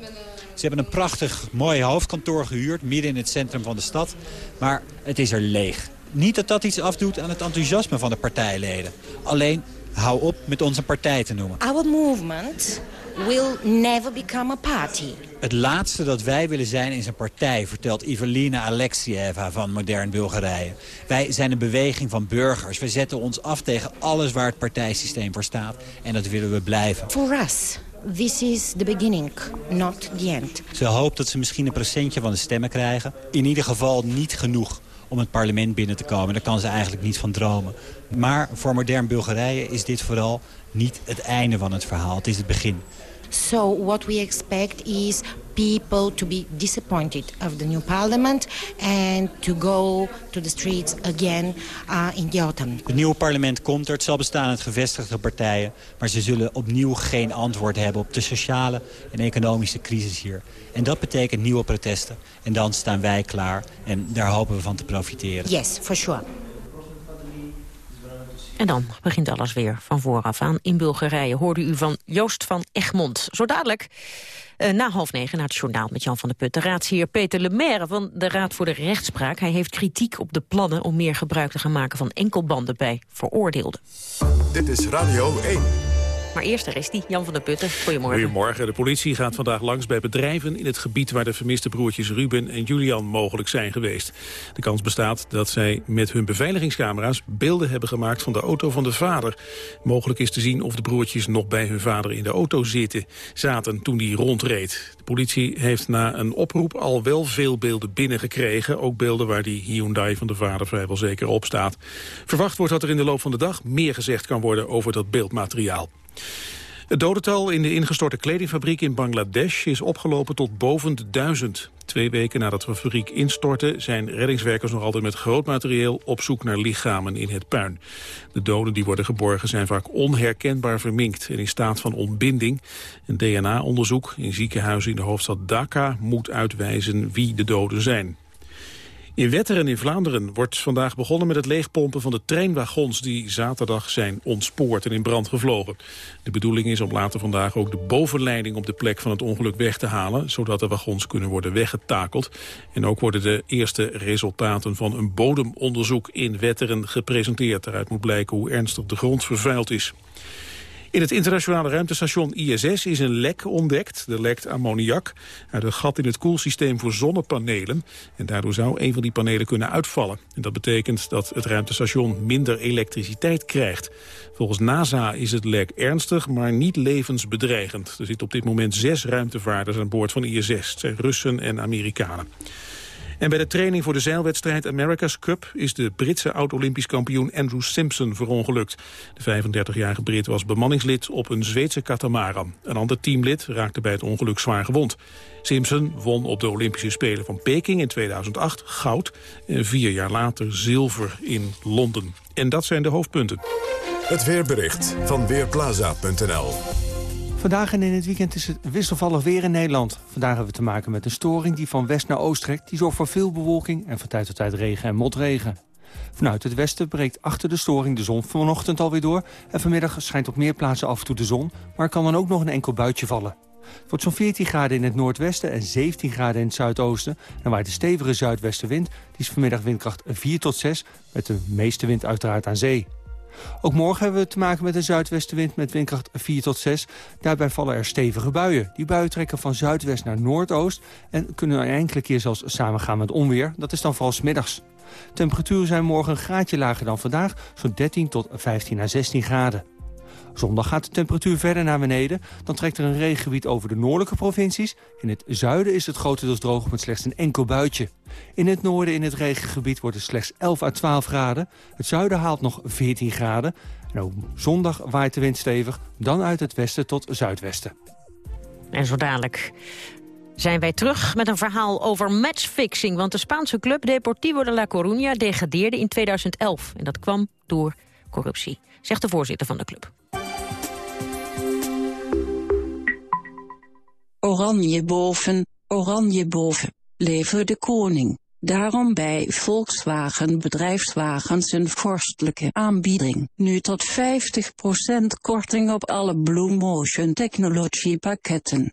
Ze hebben een prachtig mooi hoofdkantoor gehuurd midden in het centrum van de stad. Maar het is er leeg. Niet dat dat iets afdoet aan het enthousiasme van de partijleden. Alleen hou op met onze partij te noemen. Our movement will never become a party. Het laatste dat wij willen zijn is een partij, vertelt Ivelina Alexieva van Modern Bulgarije. Wij zijn een beweging van burgers. We zetten ons af tegen alles waar het partijsysteem voor staat. En dat willen we blijven. For us, this is the beginning, not the end. Ze hoopt dat ze misschien een procentje van de stemmen krijgen. In ieder geval niet genoeg om het parlement binnen te komen. Daar kan ze eigenlijk niet van dromen. Maar voor modern Bulgarije is dit vooral niet het einde van het verhaal. Het is het begin. So what we expect is people to be disappointed of the new parliament and to go to the streets again uh, in the autumn. Het nieuwe parlement komt er. Het zal bestaan uit gevestigde partijen. Maar ze zullen opnieuw geen antwoord hebben op de sociale en economische crisis hier. En dat betekent nieuwe protesten. En dan staan wij klaar. En daar hopen we van te profiteren. Yes, for sure. En dan begint alles weer van vooraf aan. In Bulgarije hoorde u van Joost van Egmond. Zo dadelijk, eh, na half negen, naar het journaal met Jan van der Put. De raadsheer Peter Lemaire van de Raad voor de Rechtspraak. Hij heeft kritiek op de plannen om meer gebruik te gaan maken van enkelbanden bij veroordeelden. Dit is Radio 1. Maar eerst daar is die, Jan van der Putten. Goedemorgen. Goedemorgen. De politie gaat vandaag langs bij bedrijven in het gebied waar de vermiste broertjes Ruben en Julian mogelijk zijn geweest. De kans bestaat dat zij met hun beveiligingscamera's beelden hebben gemaakt van de auto van de vader. Mogelijk is te zien of de broertjes nog bij hun vader in de auto zitten, zaten toen die rondreed. De politie heeft na een oproep al wel veel beelden binnengekregen. Ook beelden waar die Hyundai van de vader vrijwel zeker op staat. Verwacht wordt dat er in de loop van de dag meer gezegd kan worden over dat beeldmateriaal. Het dodental in de ingestorte kledingfabriek in Bangladesh is opgelopen tot boven de duizend. Twee weken nadat de fabriek instortte zijn reddingswerkers nog altijd met groot materieel op zoek naar lichamen in het puin. De doden die worden geborgen zijn vaak onherkenbaar verminkt en in staat van ontbinding. Een DNA-onderzoek in ziekenhuizen in de hoofdstad Dhaka moet uitwijzen wie de doden zijn. In Wetteren in Vlaanderen wordt vandaag begonnen met het leegpompen van de treinwagons die zaterdag zijn ontspoord en in brand gevlogen. De bedoeling is om later vandaag ook de bovenleiding op de plek van het ongeluk weg te halen, zodat de wagons kunnen worden weggetakeld. En ook worden de eerste resultaten van een bodemonderzoek in Wetteren gepresenteerd. Daaruit moet blijken hoe ernstig de grond vervuild is. In het internationale ruimtestation ISS is een lek ontdekt. Er lekt ammoniak uit een gat in het koelsysteem voor zonnepanelen. En daardoor zou een van die panelen kunnen uitvallen. En dat betekent dat het ruimtestation minder elektriciteit krijgt. Volgens NASA is het lek ernstig, maar niet levensbedreigend. Er zitten op dit moment zes ruimtevaarders aan boord van ISS. Het zijn Russen en Amerikanen. En bij de training voor de zeilwedstrijd America's Cup... is de Britse oud-Olympisch kampioen Andrew Simpson verongelukt. De 35-jarige Brit was bemanningslid op een Zweedse katamaran. Een ander teamlid raakte bij het ongeluk zwaar gewond. Simpson won op de Olympische Spelen van Peking in 2008 goud... en vier jaar later zilver in Londen. En dat zijn de hoofdpunten. Het weerbericht van Weerplaza.nl Vandaag en in het weekend is het wisselvallig weer in Nederland. Vandaag hebben we te maken met een storing die van west naar oost trekt. Die zorgt voor veel bewolking en van tijd tot tijd regen en motregen. Vanuit het westen breekt achter de storing de zon vanochtend alweer door. En vanmiddag schijnt op meer plaatsen af en toe de zon. Maar kan dan ook nog een enkel buitje vallen. Het wordt zo'n 14 graden in het noordwesten en 17 graden in het zuidoosten. En waait de stevige zuidwestenwind. Die is vanmiddag windkracht 4 tot 6. Met de meeste wind uiteraard aan zee. Ook morgen hebben we te maken met een zuidwestenwind met windkracht 4 tot 6. Daarbij vallen er stevige buien. Die buien trekken van zuidwest naar noordoost... en kunnen een enkele keer zelfs samengaan met onweer. Dat is dan vooral 's middags. Temperaturen zijn morgen een graadje lager dan vandaag... zo'n 13 tot 15 à 16 graden. Zondag gaat de temperatuur verder naar beneden. Dan trekt er een regengebied over de noordelijke provincies. In het zuiden is het grotendeels droog met slechts een enkel buitje. In het noorden in het regengebied wordt het slechts 11 à 12 graden. Het zuiden haalt nog 14 graden. En ook zondag waait de wind stevig, dan uit het westen tot zuidwesten. En zo dadelijk zijn wij terug met een verhaal over matchfixing. Want de Spaanse club Deportivo de La Coruña degradeerde in 2011. En dat kwam door corruptie, zegt de voorzitter van de club. Oranje boven, oranje boven, leven de koning. Daarom bij Volkswagen Bedrijfswagens een vorstelijke aanbieding. Nu tot 50% korting op alle Blue Motion Technology pakketten.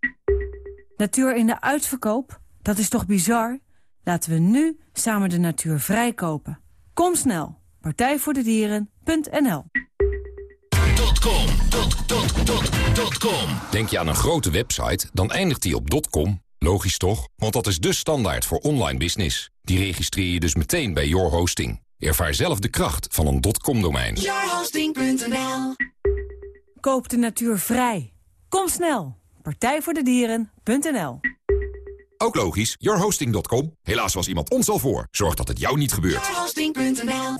Natuur in de uitverkoop? Dat is toch bizar? Laten we nu samen de natuur vrijkopen. Kom snel. Partijvoordedieren.nl .com, dot, dot, dot, dot .com. Denk je aan een grote website, dan eindigt die op .com. Logisch toch? Want dat is de standaard voor online business. Die registreer je dus meteen bij Your Hosting. Ervaar zelf de kracht van een .com-domein. Yourhosting.nl Koop de natuur vrij. Kom snel. Partijvoordedieren.nl Ook logisch, yourhosting.com. Helaas was iemand ons al voor. Zorg dat het jou niet gebeurt. Yourhosting.nl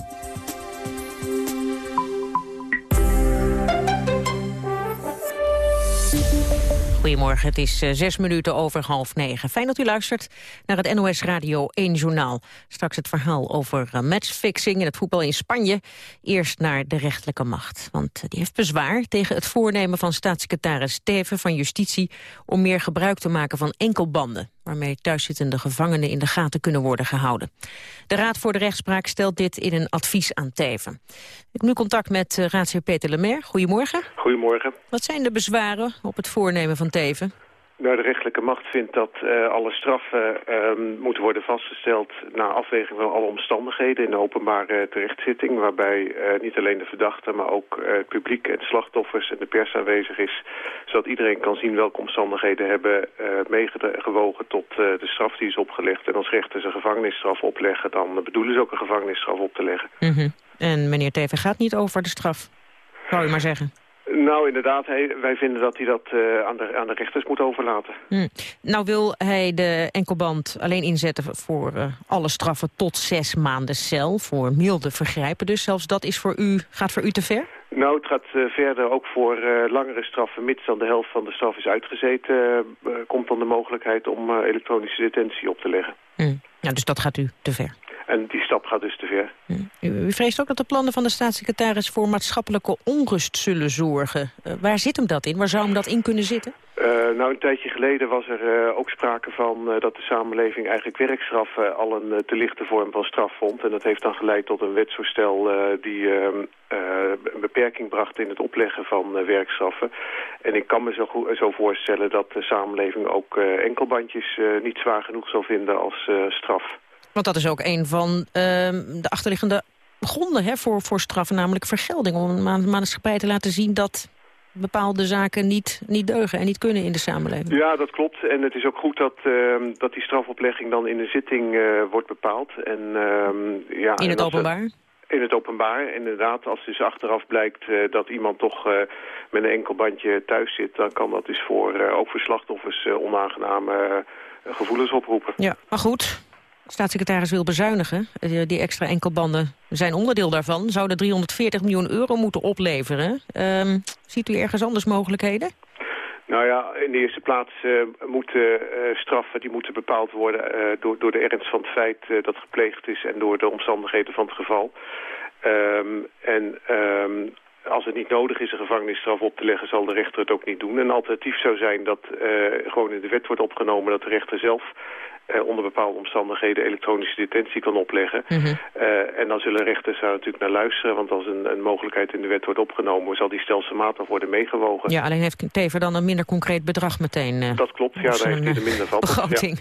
Goedemorgen, het is eh, zes minuten over half negen. Fijn dat u luistert naar het NOS Radio 1 Journaal. Straks het verhaal over eh, matchfixing in het voetbal in Spanje. Eerst naar de rechterlijke macht. Want die heeft bezwaar tegen het voornemen van staatssecretaris Teven van Justitie... om meer gebruik te maken van enkelbanden waarmee thuiszittende gevangenen in de gaten kunnen worden gehouden. De Raad voor de Rechtspraak stelt dit in een advies aan Teven. Ik heb nu contact met uh, raadsheer Peter Lemaire. Goedemorgen. Goedemorgen. Wat zijn de bezwaren op het voornemen van Teven? De rechtelijke macht vindt dat uh, alle straffen uh, moeten worden vastgesteld... na afweging van alle omstandigheden in de openbare terechtzitting... waarbij uh, niet alleen de verdachte, maar ook het publiek en de slachtoffers en de pers aanwezig is... zodat iedereen kan zien welke omstandigheden hebben meegewogen tot de straf die is opgelegd. En als rechters een gevangenisstraf opleggen, dan bedoelen ze ook een gevangenisstraf op te leggen. Mm -hmm. En meneer Teven gaat niet over de straf, zou je maar zeggen. Nou, inderdaad. Hij, wij vinden dat hij dat uh, aan, de, aan de rechters moet overlaten. Hm. Nou wil hij de enkelband alleen inzetten voor uh, alle straffen tot zes maanden cel. Voor milde vergrijpen dus. Zelfs dat is voor u, gaat voor u te ver? Nou, het gaat uh, verder ook voor langere straffen. Mits dan de helft van de straf is uitgezeten... komt dan de mogelijkheid om elektronische detentie op te leggen. Hm. Ja, dus dat gaat u te ver? En die stap gaat dus te ver. U, u vreest ook dat de plannen van de staatssecretaris voor maatschappelijke onrust zullen zorgen. Uh, waar zit hem dat in? Waar zou hem dat in kunnen zitten? Uh, nou, een tijdje geleden was er uh, ook sprake van dat de samenleving eigenlijk werkstraf al een te lichte vorm van straf vond. En dat heeft dan geleid tot een wetsvoorstel die ehm, een beperking bracht in het opleggen van werkstraffen. En ik kan me zo, goed, zo voorstellen dat de samenleving ook enkelbandjes niet zwaar genoeg zal vinden als straf. Want dat is ook een van uh, de achterliggende gronden hè, voor, voor straffen, namelijk vergelding. Om een maatschappij te laten zien dat bepaalde zaken niet, niet deugen en niet kunnen in de samenleving. Ja, dat klopt. En het is ook goed dat, uh, dat die strafoplegging dan in de zitting uh, wordt bepaald. En, uh, ja, in het en openbaar? In het openbaar, inderdaad. Als dus achteraf blijkt uh, dat iemand toch uh, met een enkelbandje thuis zit... dan kan dat dus voor, ook voor slachtoffers onaangename gevoelens oproepen. Ja, maar goed, Staatssecretaris wil bezuinigen. Die extra enkelbanden zijn onderdeel daarvan. Zouden 340 miljoen euro moeten opleveren. Um, ziet u ergens anders mogelijkheden? Nou ja, in de eerste plaats uh, moeten uh, straffen die moeten bepaald worden door, door de ernst van het feit dat gepleegd is en door de omstandigheden van het geval. Um, en um, als het niet nodig is een gevangenisstraf op te leggen, zal de rechter het ook niet doen. Een alternatief zou zijn dat gewoon in de wet wordt opgenomen dat de rechter zelf uh, onder bepaalde omstandigheden elektronische detentie kan opleggen. Mm -hmm. uh, en dan zullen rechters daar natuurlijk naar luisteren, want als een, een, mogelijkheid in de wet wordt opgenomen, zal die stelselmatig worden meegewogen. Ja, alleen heeft Tever dan een minder concreet bedrag meteen. Uh, dat klopt, ja, daar heeft hij er minder van. (laughs) Begroting.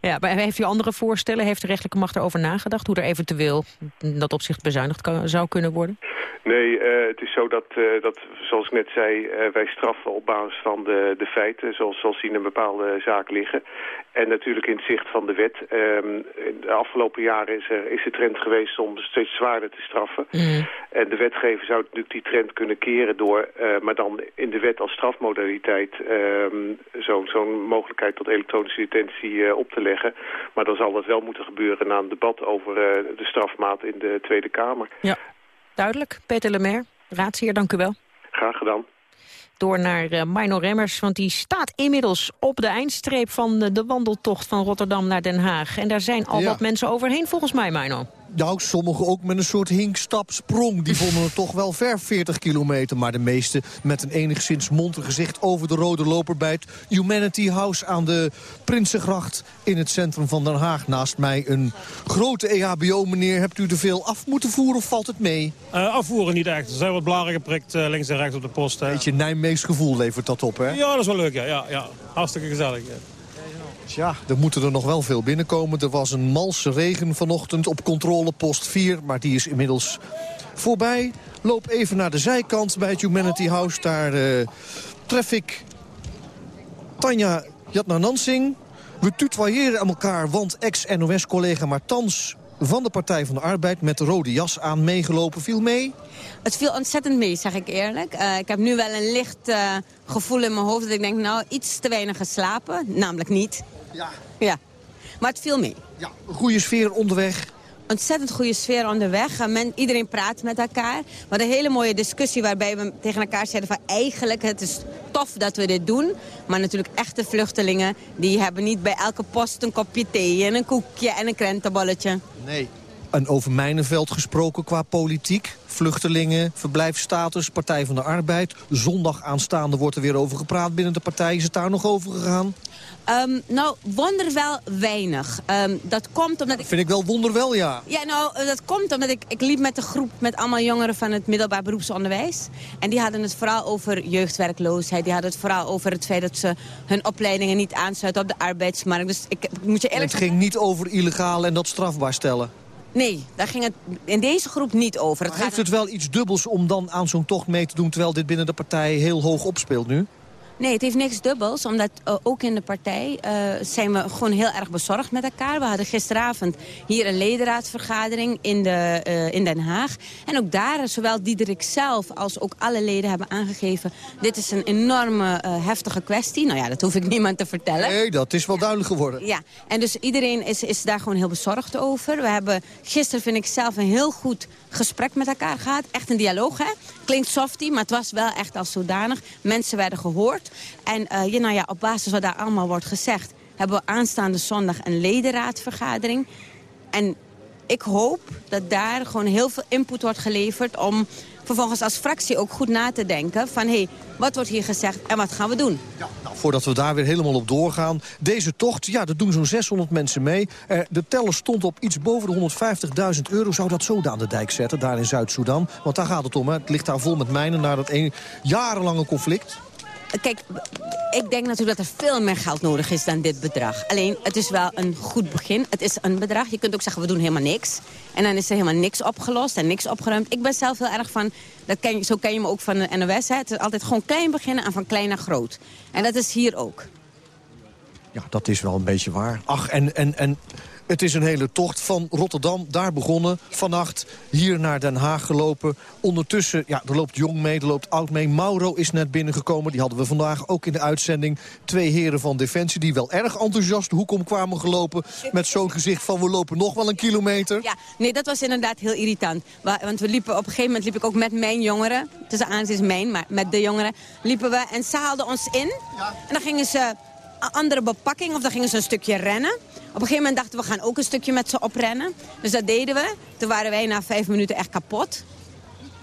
Ja. ja, maar heeft u andere voorstellen? Heeft de rechtelijke macht erover nagedacht, hoe er eventueel in dat opzicht bezuinigd kan, zou kunnen worden? Nee, het is zo dat, dat, zoals ik net zei, wij straffen op basis van de, de feiten, zoals, zoals die in een bepaalde zaak liggen. En natuurlijk in het van de wet. Um, de afgelopen jaren is, er, is de trend geweest om steeds zwaarder te straffen. Mm. En de wetgever zou natuurlijk die trend kunnen keren door, uh, maar dan in de wet als strafmodaliteit, um, zo'n zo mogelijkheid tot elektronische detentie uh, op te leggen. Maar dan zal dat wel moeten gebeuren na een debat over uh, de strafmaat in de Tweede Kamer. Ja, duidelijk. Peter Lemaire, raadsheer, dank u wel. Graag gedaan door naar uh, Mino Remmers. Want die staat inmiddels op de eindstreep van uh, de wandeltocht van Rotterdam naar Den Haag. En daar zijn al Ja. wat mensen overheen volgens mij, Mino. Nou, sommigen ook met een soort hinkstap-sprong. Die vonden het toch wel ver, 40 kilometer. Maar de meeste met een enigszins monter gezicht over de rode loper... bij het Humanity House aan de Prinsengracht in het centrum van Den Haag. Naast mij een grote E EHBO-meneer. Hebt u er veel af moeten voeren of valt het mee? Eh, afvoeren niet echt. Er zijn wat blaren geprikt eh, links en rechts op de post. hè. Beetje Nijmeegs gevoel levert dat op, hè? Ja, dat is wel leuk, ja. ja, ja. Hartstikke gezellig. ja. Ja, er moeten er nog wel veel binnenkomen. Er was een malse regen vanochtend op controlepost 4, maar die is inmiddels voorbij. Loop even naar de zijkant bij het Humanity House. Daar eh, tref ik Tanja Jatna-Nansing. We tutoyeren aan elkaar, want ex-NOS-collega Martans van de Partij van de Arbeid met de rode jas aan meegelopen. Viel mee? Het viel ontzettend mee, zeg ik eerlijk. Eh, ik heb nu wel een licht eh, gevoel in mijn hoofd dat ik denk, nou, iets te weinig geslapen. Namelijk niet. Ja. Ja. Maar het viel mee. Ja, een goede sfeer onderweg. Ontzettend goede sfeer onderweg. Eh, men, iedereen praat met elkaar. We hadden een hele mooie discussie waarbij we tegen elkaar zeiden van eigenlijk het is tof dat we dit doen. Maar natuurlijk echte vluchtelingen die hebben niet bij elke post een kopje thee en een koekje en een krentenbolletje. Nee. En over Mijnenveld gesproken qua politiek. Vluchtelingen, verblijfsstatus, Partij van de Arbeid. Zondag aanstaande wordt er weer over gepraat binnen de partij. Is het daar nog over gegaan? Ehm, nou, wonder wel weinig. Ehm, dat komt omdat ik... Vind ik wel wonderwel, ja. Ja, nou, eh, dat komt omdat ik, ik liep met de groep met allemaal jongeren van het middelbaar beroepsonderwijs. En die hadden het vooral over jeugdwerkloosheid. Die hadden het vooral over het feit dat ze hun opleidingen niet aansluiten op de arbeidsmarkt. Dus ik, moet je eerlijk het ging niet over illegaal en dat strafbaar stellen. Nee, daar ging het in deze groep niet over. Het heeft het wel iets dubbels om dan aan zo'n tocht mee te doen... terwijl dit binnen de partij heel hoog opspeelt nu? Nee, het heeft niks dubbels, omdat eh, ook in de partij eh, zijn we gewoon heel erg bezorgd met elkaar. We hadden gisteravond hier een ledenraadvergadering in, de, eh, in Den Haag. En ook daar, zowel Diederik zelf als ook alle leden hebben aangegeven... dit is een enorme heftige kwestie. Nou ja, dat hoef ik (laughs) niemand te vertellen. Nee, dat is wel duidelijk geworden. Ja, en dus iedereen is, is daar gewoon heel bezorgd over. We hebben gisteren, vind ik zelf, een heel goed gesprek met elkaar gehad. Echt een dialoog, hè? Klinkt softie, maar het was wel echt als zodanig. Mensen werden gehoord. En eh, ja, nou ja, op basis wat daar allemaal wordt gezegd... hebben we aanstaande zondag een ledenraadvergadering. En ik hoop dat daar gewoon heel veel input wordt geleverd... om vervolgens als fractie ook goed na te denken van... hé, hey, wat wordt hier gezegd en wat gaan we doen? Nou, voordat we daar weer helemaal op doorgaan. Deze tocht, ja, er doen zo'n 600 mensen mee. Eh, de teller stond op iets boven de 150.000 euro. Zou dat zo aan de dijk zetten, daar in Zuid-Soedan? Want daar gaat het om, hè. Het ligt daar vol met mijnen na dat een jarenlange conflict. Kijk, ik denk natuurlijk dat er veel meer geld nodig is dan dit bedrag. Alleen, het is wel een goed begin. Het is een bedrag. Je kunt ook zeggen, we doen helemaal niks. En dan is er helemaal niks opgelost en niks opgeruimd. Ik ben zelf heel erg van, dat ken zo ken je me ook van de NOS. Hè. Het is altijd gewoon klein beginnen en van klein naar groot. En dat is hier ook. Ja, dat is wel een beetje waar. Ach, en, en, en het is een hele tocht van Rotterdam, daar begonnen. Vannacht hier naar Den Haag gelopen. Ondertussen, ja, er loopt jong mee, er loopt oud mee. Mauro is net binnengekomen, die hadden we vandaag ook in de uitzending. Twee heren van Defensie die wel erg enthousiast de hoek om kwamen gelopen. Met zo'n gezicht van we lopen nog wel een kilometer. Ja, nee, dat was inderdaad heel irritant. Wa- Want we liepen, op een gegeven moment liep ik ook met mijn jongeren. Tussen aan is mijn, maar met de jongeren. Liepen we en ze haalden ons in. En dan gingen ze een andere bepakking of dan gingen ze een stukje rennen. Op een gegeven moment dachten we, gaan ook een stukje met ze oprennen. Dus dat deden we. Toen waren wij na vijf minuten echt kapot.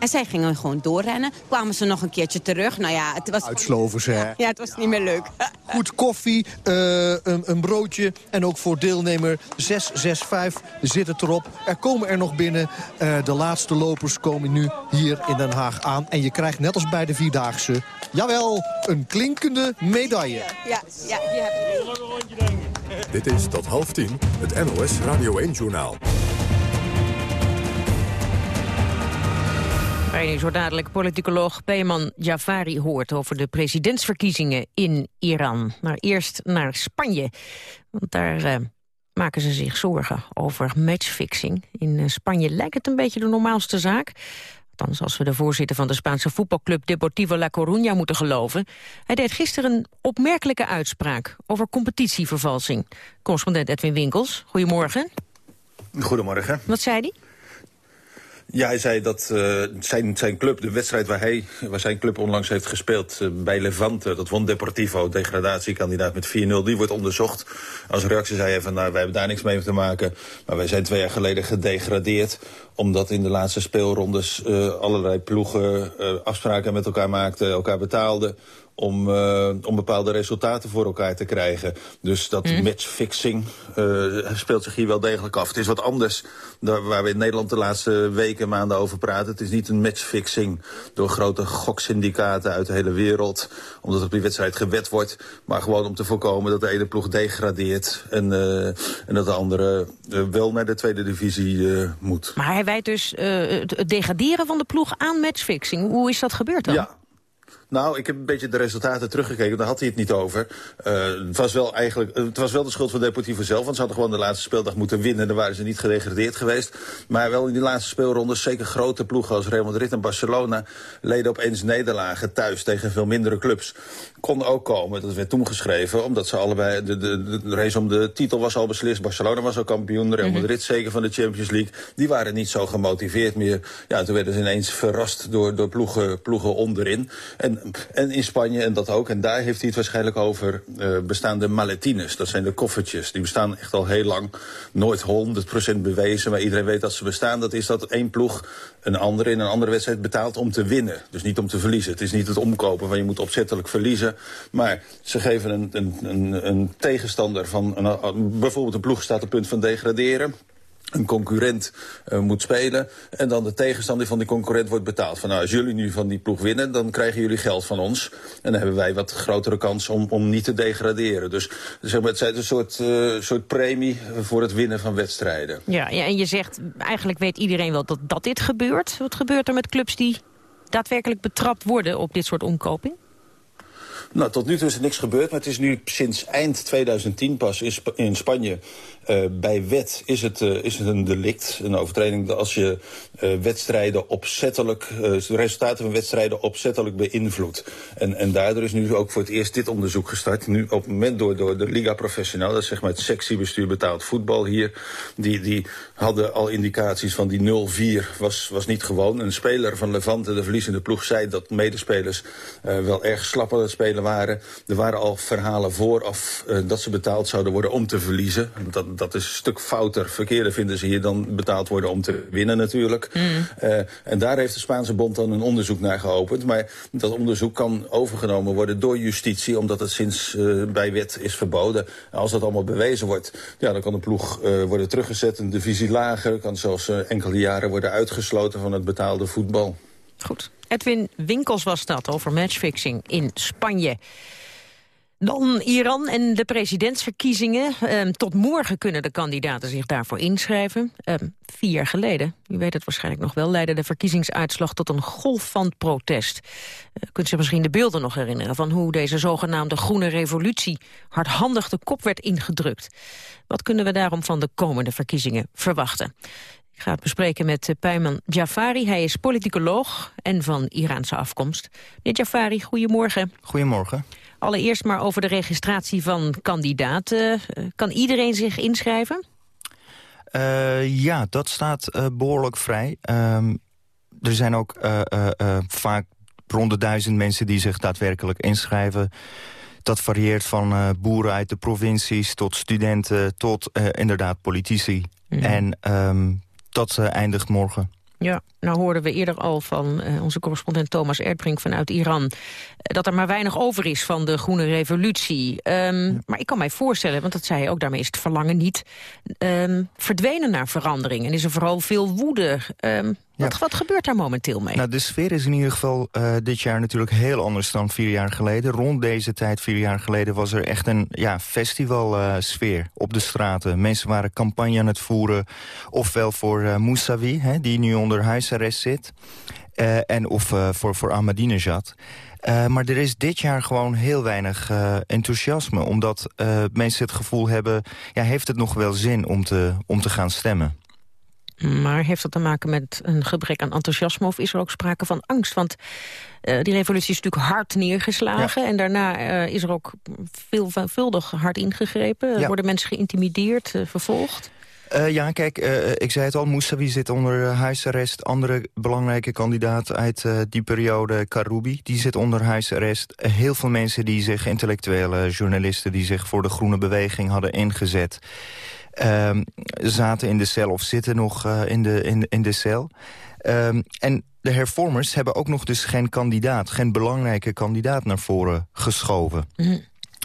En zij gingen gewoon doorrennen. Kwamen ze nog een keertje terug. Nou ja, het was... Uitslovers, hè? Ja, het was niet meer leuk. (laughs) Goed koffie, eh, een, een broodje en ook voor deelnemer 665 zit het erop. Er komen er nog binnen. Eh, de laatste lopers komen nu hier in Den Haag aan. En je krijgt net als bij de Vierdaagse, jawel, een klinkende medaille. Ja, ja, die heb ik. Dit is tot half tien het NOS Radio 1-journaal. Waar je zo dadelijk politicoloog Peyman Jafari hoort over de presidentsverkiezingen in Iran. Maar eerst naar Spanje, want daar eh, maken ze zich zorgen over matchfixing. In eh, Spanje lijkt het een beetje de normaalste zaak. Althans, als we de voorzitter van de Spaanse voetbalclub Deportivo La Coruña moeten geloven. Hij deed gisteren een opmerkelijke uitspraak over competitievervalsing. Correspondent Edwin Winkels, goedemorgen. Goedemorgen. Wat zei hij? Ja, hij zei dat uh, zijn, zijn club, de wedstrijd waar, hij, waar zijn club onlangs heeft gespeeld... Uh, bij Levante, dat won Deportivo, degradatiekandidaat met 4-0... die wordt onderzocht. Als reactie zei hij van, nou, wij hebben daar niks mee te maken... maar wij zijn twee jaar geleden gedegradeerd... omdat in de laatste speelrondes uh, allerlei ploegen afspraken met elkaar maakten... elkaar betaalden om, uh, om bepaalde resultaten voor elkaar te krijgen. Dus dat mm. matchfixing uh, speelt zich hier wel degelijk af. Het is wat anders daar, waar we in Nederland de laatste weken, maanden over praten. Het is niet een matchfixing door grote goksyndicaten uit de hele wereld. Omdat op die wedstrijd gewet wordt. Maar gewoon om te voorkomen dat de ene ploeg degradeert. En, uh, en dat de andere wel naar de tweede divisie moet. Maar hij wijt dus het degraderen van de ploeg aan matchfixing. Hoe is dat gebeurd dan? Ja. Nou, ik heb een beetje de resultaten teruggekeken. Daar had hij het niet over. Uh, het, was wel eigenlijk, het was wel de schuld van Deportivo zelf. Want ze hadden gewoon de laatste speeldag moeten winnen. Dan waren ze niet gedegradeerd geweest. Maar wel in die laatste speelrondes, zeker grote ploegen als Real Madrid en Barcelona... leden opeens nederlagen thuis tegen veel mindere clubs. Kon ook komen, dat werd toen geschreven... omdat ze allebei, de, de, de race om de titel was al beslist. Barcelona was al kampioen, Real Madrid zeker van de Champions League. Die waren niet zo gemotiveerd meer. Ja, toen werden ze ineens verrast door, door ploegen, ploegen onderin. En en in Spanje en dat ook. En daar heeft hij het waarschijnlijk over uh, bestaande maletines. Dat zijn de koffertjes. Die bestaan echt al heel lang. Nooit 100% bewezen, maar iedereen weet dat ze bestaan. Dat is dat één ploeg een andere in een andere wedstrijd betaalt om te winnen. Dus niet om te verliezen. Het is niet het omkopen van je moet opzettelijk verliezen. Maar ze geven een, een, een, een tegenstander van... Een, bijvoorbeeld een ploeg staat op punt van degraderen een concurrent uh, moet spelen. En dan de tegenstander van die concurrent wordt betaald. Van nou, als jullie nu van die ploeg winnen, dan krijgen jullie geld van ons. En dan hebben wij wat grotere kans om, om niet te degraderen. Dus zeg maar, het is een soort, uh, soort premie voor het winnen van wedstrijden. Ja, ja, en je zegt, eigenlijk weet iedereen wel dat, dat dit gebeurt. Wat gebeurt er met clubs die daadwerkelijk betrapt worden op dit soort omkoping? Nou, tot nu toe is er niks gebeurd, maar het is nu sinds eind 2010 pas in, Sp in Spanje uh, bij wet is het, uh, is het een delict, een overtreding als je uh, wedstrijden opzettelijk, de resultaten van wedstrijden opzettelijk beïnvloedt. En, en daardoor is nu ook voor het eerst dit onderzoek gestart. Nu op het moment door, door de Liga Professional, dat is zeg maar het sectiebestuur betaald voetbal hier. Die, die hadden al indicaties van die 0-4 was, was niet gewoon. Een speler van Levante, de verliezende ploeg, zei dat medespelers wel erg slap aan het spelen waren. Er waren al verhalen vooraf dat ze betaald zouden worden om te verliezen. Dat, dat is een stuk fouter. Verkeerde vinden ze hier dan betaald worden om te winnen natuurlijk. Mm. Uh, en daar heeft de Spaanse bond dan een onderzoek naar geopend. Maar dat onderzoek kan overgenomen worden door justitie... omdat het sinds uh, bij wet is verboden. En als dat allemaal bewezen wordt, ja, dan kan de ploeg uh, worden teruggezet... een divisie lager, kan zelfs enkele jaren worden uitgesloten van het betaalde voetbal. Goed. Edwin Winkels was dat over matchfixing in Spanje. Dan Iran en de presidentsverkiezingen. Um, tot morgen kunnen de kandidaten zich daarvoor inschrijven. Um, vier jaar geleden, u weet het waarschijnlijk nog wel... leidde de verkiezingsuitslag tot een golf van protest. Uh, kunt zich misschien de beelden nog herinneren... van hoe deze zogenaamde groene revolutie... hardhandig de kop werd ingedrukt. Wat kunnen we daarom van de komende verkiezingen verwachten? Ik ga het bespreken met Peyman Jafari. Hij is politicoloog en van Iraanse afkomst. Meneer Jafari, goedemorgen. Goedemorgen. Allereerst maar over de registratie van kandidaten. Kan iedereen zich inschrijven? Uh, ja, dat staat uh, behoorlijk vrij. Um, er zijn ook uh, vaak rond de duizend mensen die zich daadwerkelijk inschrijven. Dat varieert van boeren uit de provincies tot studenten tot inderdaad politici. Mm. En um, dat eindigt morgen. Ja, nou hoorden we eerder al van uh, onze correspondent Thomas Erdbrink vanuit Iran... Uh, dat er maar weinig over is van de groene revolutie. Um, ja. Maar ik kan mij voorstellen, want dat zei hij ook, daarmee is het verlangen niet... Um, verdwenen naar verandering en is er vooral veel woede. Um, ja. Wat, wat, gebeurt daar momenteel mee? Nou, de sfeer is in ieder geval uh, dit jaar natuurlijk heel anders dan vier jaar geleden. Rond deze tijd, vier jaar geleden, was er echt een ja, festivalsfeer uh, op de straten. Mensen waren campagne aan het voeren. Ofwel voor uh, Mousavi, hè, die nu onder huisarrest zit. en of voor, voor Ahmadinejad. Uh, maar er is dit jaar gewoon heel weinig enthousiasme. Omdat mensen het gevoel hebben... Ja, heeft het nog wel zin om te, om te gaan stemmen? Maar heeft dat te maken met een gebrek aan enthousiasme... of is er ook sprake van angst? Want uh, die revolutie is natuurlijk hard neergeslagen... Ja. en daarna uh, is er ook veelvuldig hard ingegrepen. Ja. Worden mensen geïntimideerd, uh, vervolgd? Eh, ja, kijk, eh, ik zei het al, Mousavi zit onder eh, huisarrest. Andere belangrijke kandidaat uit die periode, Karoubi, die zit onder huisarrest. Heel veel mensen die zich, intellectuele journalisten... die zich voor de groene beweging hadden ingezet... ehm, zaten in de cel of zitten nog in, de, in, in de cel. Ehm, en de hervormers hebben ook nog dus geen kandidaat... geen belangrijke kandidaat naar voren geschoven.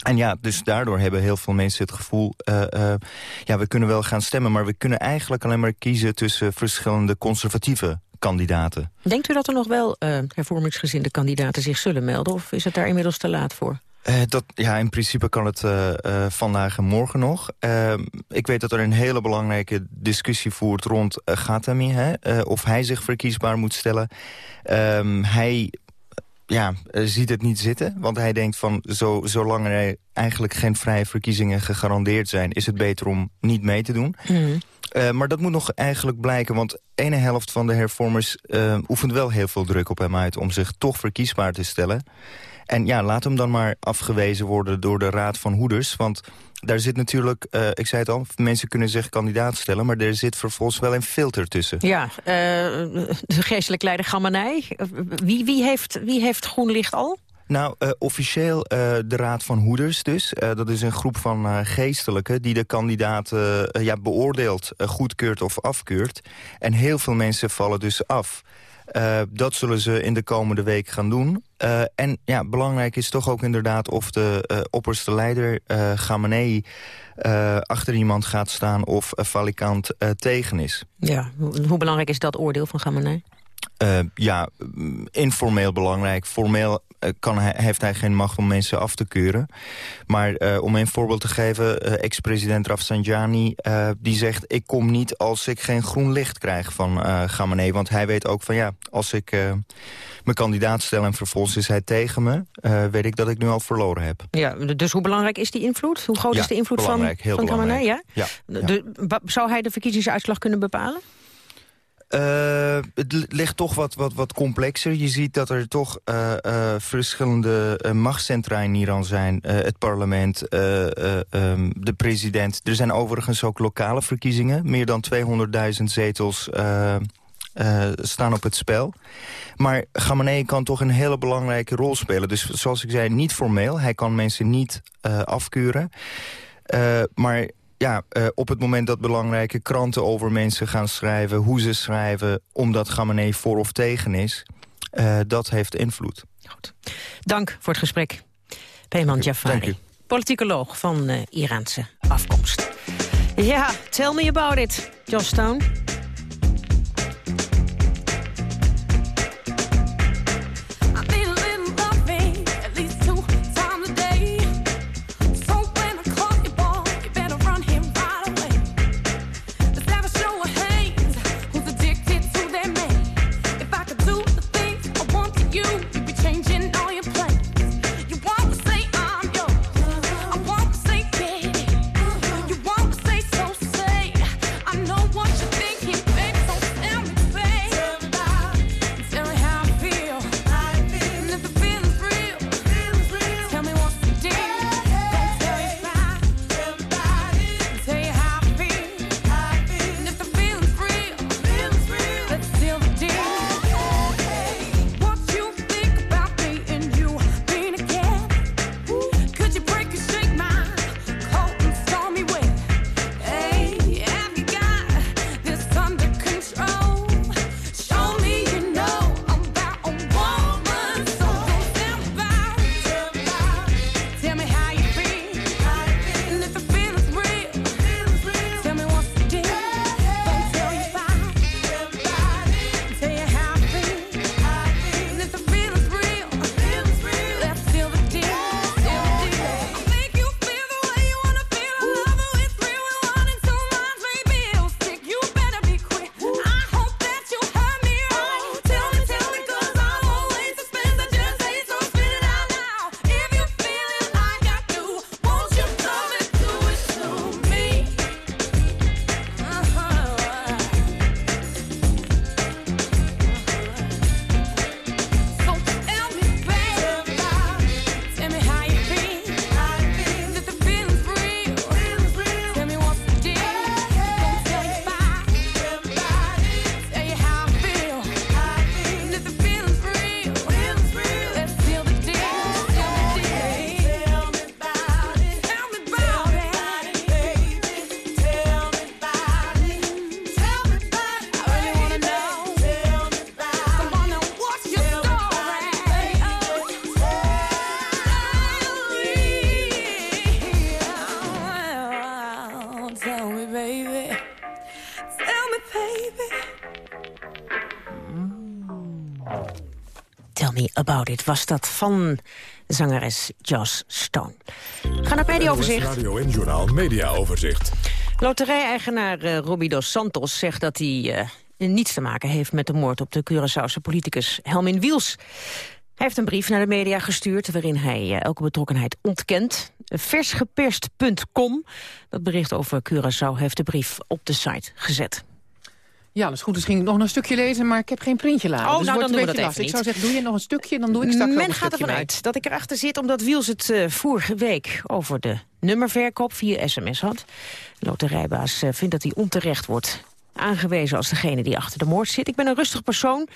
En ja, dus daardoor hebben heel veel mensen het gevoel... eh, eh, ja, we kunnen wel gaan stemmen... maar we kunnen eigenlijk alleen maar kiezen tussen verschillende conservatieve kandidaten. Denkt u dat er nog wel eh, hervormingsgezinde kandidaten zich zullen melden? Of is het daar inmiddels te laat voor? Dat, ja, in principe kan het vandaag en morgen nog. Eh, ik weet dat er een hele belangrijke discussie voert rond Ghatami. Hè, of hij zich verkiesbaar moet stellen. Ehm, hij ja, eh, ziet het niet zitten. Want hij denkt van, zo, zolang er eigenlijk geen vrije verkiezingen gegarandeerd zijn... is het beter om niet mee te doen. Eh, maar dat moet nog eigenlijk blijken, want ene helft van de hervormers eh, oefent wel heel veel druk op hem uit om zich toch verkiesbaar te stellen. En ja, laat hem dan maar afgewezen worden door de Raad van Hoeders, want daar zit natuurlijk, eh, ik zei het al, mensen kunnen zich kandidaat stellen, maar er zit vervolgens wel een filter tussen. Ja, eh, de geestelijk leider Gamanij. Wie, wie, heeft, wie heeft groen licht al? Nou, eh, officieel de Raad van Hoeders dus. Dat is een groep van geestelijken die de kandidaten eh, ja, beoordeelt, goedkeurt of afkeurt. En heel veel mensen vallen dus af. Eh, dat zullen ze in de komende week gaan doen. Eh, en ja, belangrijk is toch ook inderdaad of de eh, opperste leider uh, achter iemand gaat staan of Valikant uh, tegen is. Ja, hoe, belangrijk is dat oordeel van Khamenei? Uh, ja, informeel belangrijk. Formeel uh, kan hij, heeft hij geen macht om mensen af te keuren. Maar uh, om een voorbeeld te geven, uh, ex-president Rafsanjani... die zegt, ik kom niet als ik geen groen licht krijg van uh, Khamenei. Want hij weet ook van, ja, als ik mijn kandidaat stel... en vervolgens is hij tegen me, weet ik dat ik nu al verloren heb. Ja, dus hoe belangrijk is die invloed? Hoe groot ja, is de invloed van, van Khamenei? Ja? Ja, ja. De, zou hij de verkiezingsuitslag kunnen bepalen? Uh, het ligt toch wat, wat, wat complexer. Je ziet dat er toch uh, uh, verschillende machtscentra in Iran zijn. het parlement, um, de president. Er zijn overigens ook lokale verkiezingen. Meer dan 200.000 zetels staan op het spel. Maar Khamenei kan toch een hele belangrijke rol spelen. Dus zoals ik zei, niet formeel. Hij kan mensen niet afkeuren. maar ja, uh, op het moment dat belangrijke kranten over mensen gaan schrijven... hoe ze schrijven, omdat Khamenei voor of tegen is... Uh, dat heeft invloed. Goed. Dank voor het gesprek. Peyman Jafari, politicoloog van uh, Iraanse afkomst. Ja, tell me about it, Josh Stone. About it. Was dat van zangeres Joss Stone. Ga naar mediaoverzicht. Radio en Journaal Media Overzicht. Loterij-eigenaar uh, Robbie Dos Santos zegt dat hij uh, niets te maken heeft... met de moord op de Curaçaose politicus Helmin Wiels. Hij heeft een brief naar de media gestuurd waarin hij uh, elke betrokkenheid ontkent. Versgeperst.com, dat bericht over Curaçao, heeft de brief op de site gezet. Ja, dat is goed. Dus ging ik nog een stukje lezen, maar ik heb geen printje laten. Oh, dus nou, wordt dan doen we beetje dat even Ik zou zeggen, doe je nog een stukje, dan doe ik straks Men een gaat ervan uit dat ik erachter zit... omdat Wiels het uh, vorige week over de nummerverkoop via sms had. Loterijbaas uh, vindt dat hij onterecht wordt aangewezen als degene die achter de moord zit. Ik ben een rustig persoon,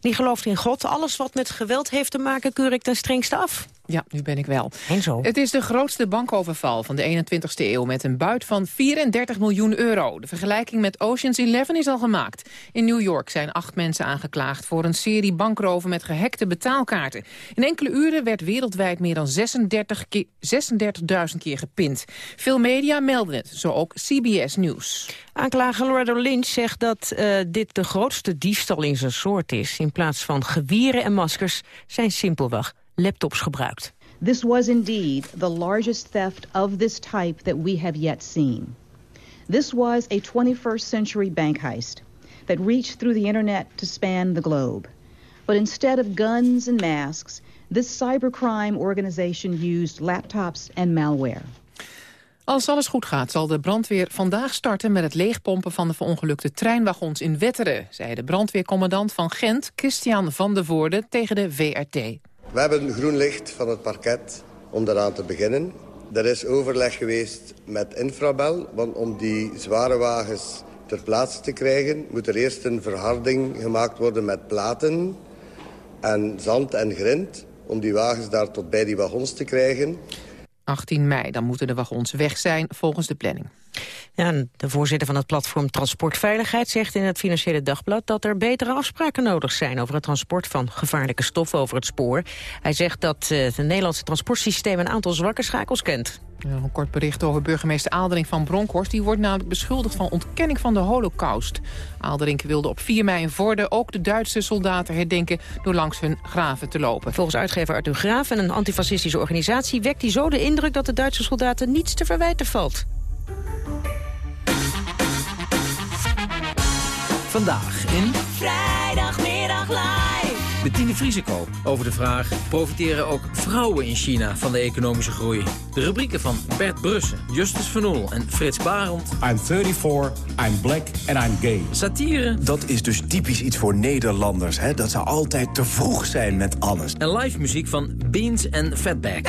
die gelooft in God. Alles wat met geweld heeft te maken, keur ik ten strengste af. Ja, nu ben ik wel. En zo. Het is de grootste bankoverval van de 21ste eeuw... met een buit van 34 miljoen euro. De vergelijking met Ocean's 11 is al gemaakt. In New York zijn acht mensen aangeklaagd... voor een serie bankroven met gehackte betaalkaarten. In enkele uren werd wereldwijd meer dan 36 keer, 36.000 keer gepind. Veel media melden het, zo ook CBS News. Aanklager Loretta Lynch zegt dat uh, dit de grootste diefstal in zijn soort is. In plaats van gewieren en maskers zijn simpelweg laptops gebruikt. This was indeed the largest theft of this type that we have yet seen. This was a 21st century bank heist that reached through the internet to span the globe. But instead of guns and masks, this cybercrime organization used laptops and malware. Als alles goed gaat, zal de brandweer vandaag starten met het leegpompen van de verongelukte treinwagons in Wetteren, zei de brandweercommandant van Gent, Christian van der Voorde, tegen de VRT. We hebben groen licht van het parket om daaraan te beginnen. Er is overleg geweest met Infrabel, want om die zware wagens ter plaatse te krijgen... moet er eerst een verharding gemaakt worden met platen en zand en grind... om die wagens daar tot bij die wagons te krijgen. 18 mei, dan moeten de wagons weg zijn volgens de planning. Ja, de voorzitter van het platform Transportveiligheid zegt in het Financiële Dagblad dat er betere afspraken nodig zijn over het transport van gevaarlijke stoffen over het spoor. Hij zegt dat uh, het Nederlandse transportsysteem een aantal zwakke schakels kent. Een kort bericht over burgemeester Aaldering van Bronkhorst. Die wordt namelijk beschuldigd van ontkenning van de holocaust. Aaldering wilde op 4 mei in Vorden ook de Duitse soldaten herdenken... door langs hun graven te lopen. Volgens uitgever Arthur Graaf en een antifascistische organisatie... wekt hij zo de indruk dat de Duitse soldaten niets te verwijten valt. Vandaag in... Vrijdagmiddag live. Bettine Vriesekoop over de vraag... profiteren ook vrouwen in China van de economische groei? De rubrieken van Bert Brussen, Justus Van Oel en Frits Barend. I'm 34, I'm black and I'm gay. Satire. Dat is dus typisch iets voor Nederlanders, hè? Dat ze altijd te vroeg zijn met alles. En live muziek van Beans en Fatback.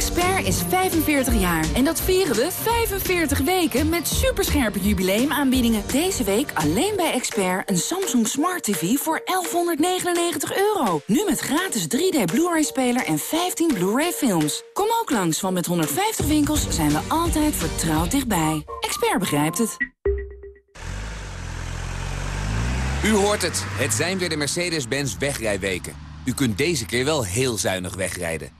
Expert is 45 jaar en dat vieren we 45 weken met superscherpe jubileumaanbiedingen. Deze week alleen bij Expert een Samsung Smart TV voor 1199 euro. Nu met gratis 3D Blu-ray-speler en 15 Blu-ray films. Kom ook langs, want met 150 winkels zijn we altijd vertrouwd dichtbij. Expert begrijpt het. U hoort het. Het zijn weer de Mercedes-Benz wegrijweken. U kunt deze keer wel heel zuinig wegrijden.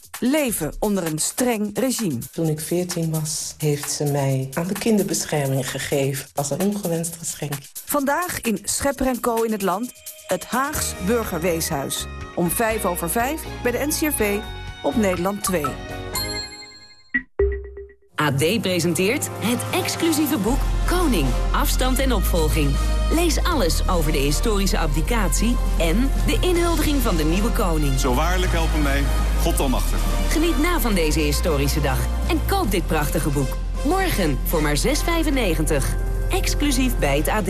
Leven onder een streng regime. Toen ik 14 was, heeft ze mij aan de kinderbescherming gegeven... als een ongewenst geschenk. Vandaag in Schepper en Co in het Land, het Haags Burgerweeshuis. Om vijf over vijf bij de NCRV op Nederland 2. AD presenteert het exclusieve boek Koning, afstand en opvolging. Lees alles over de historische abdicatie en de inhuldiging van de nieuwe koning. Zo waarlijk helpen mij, God almachtig. Geniet na van deze historische dag en koop dit prachtige boek. Morgen voor maar 6,95. Exclusief bij het AD.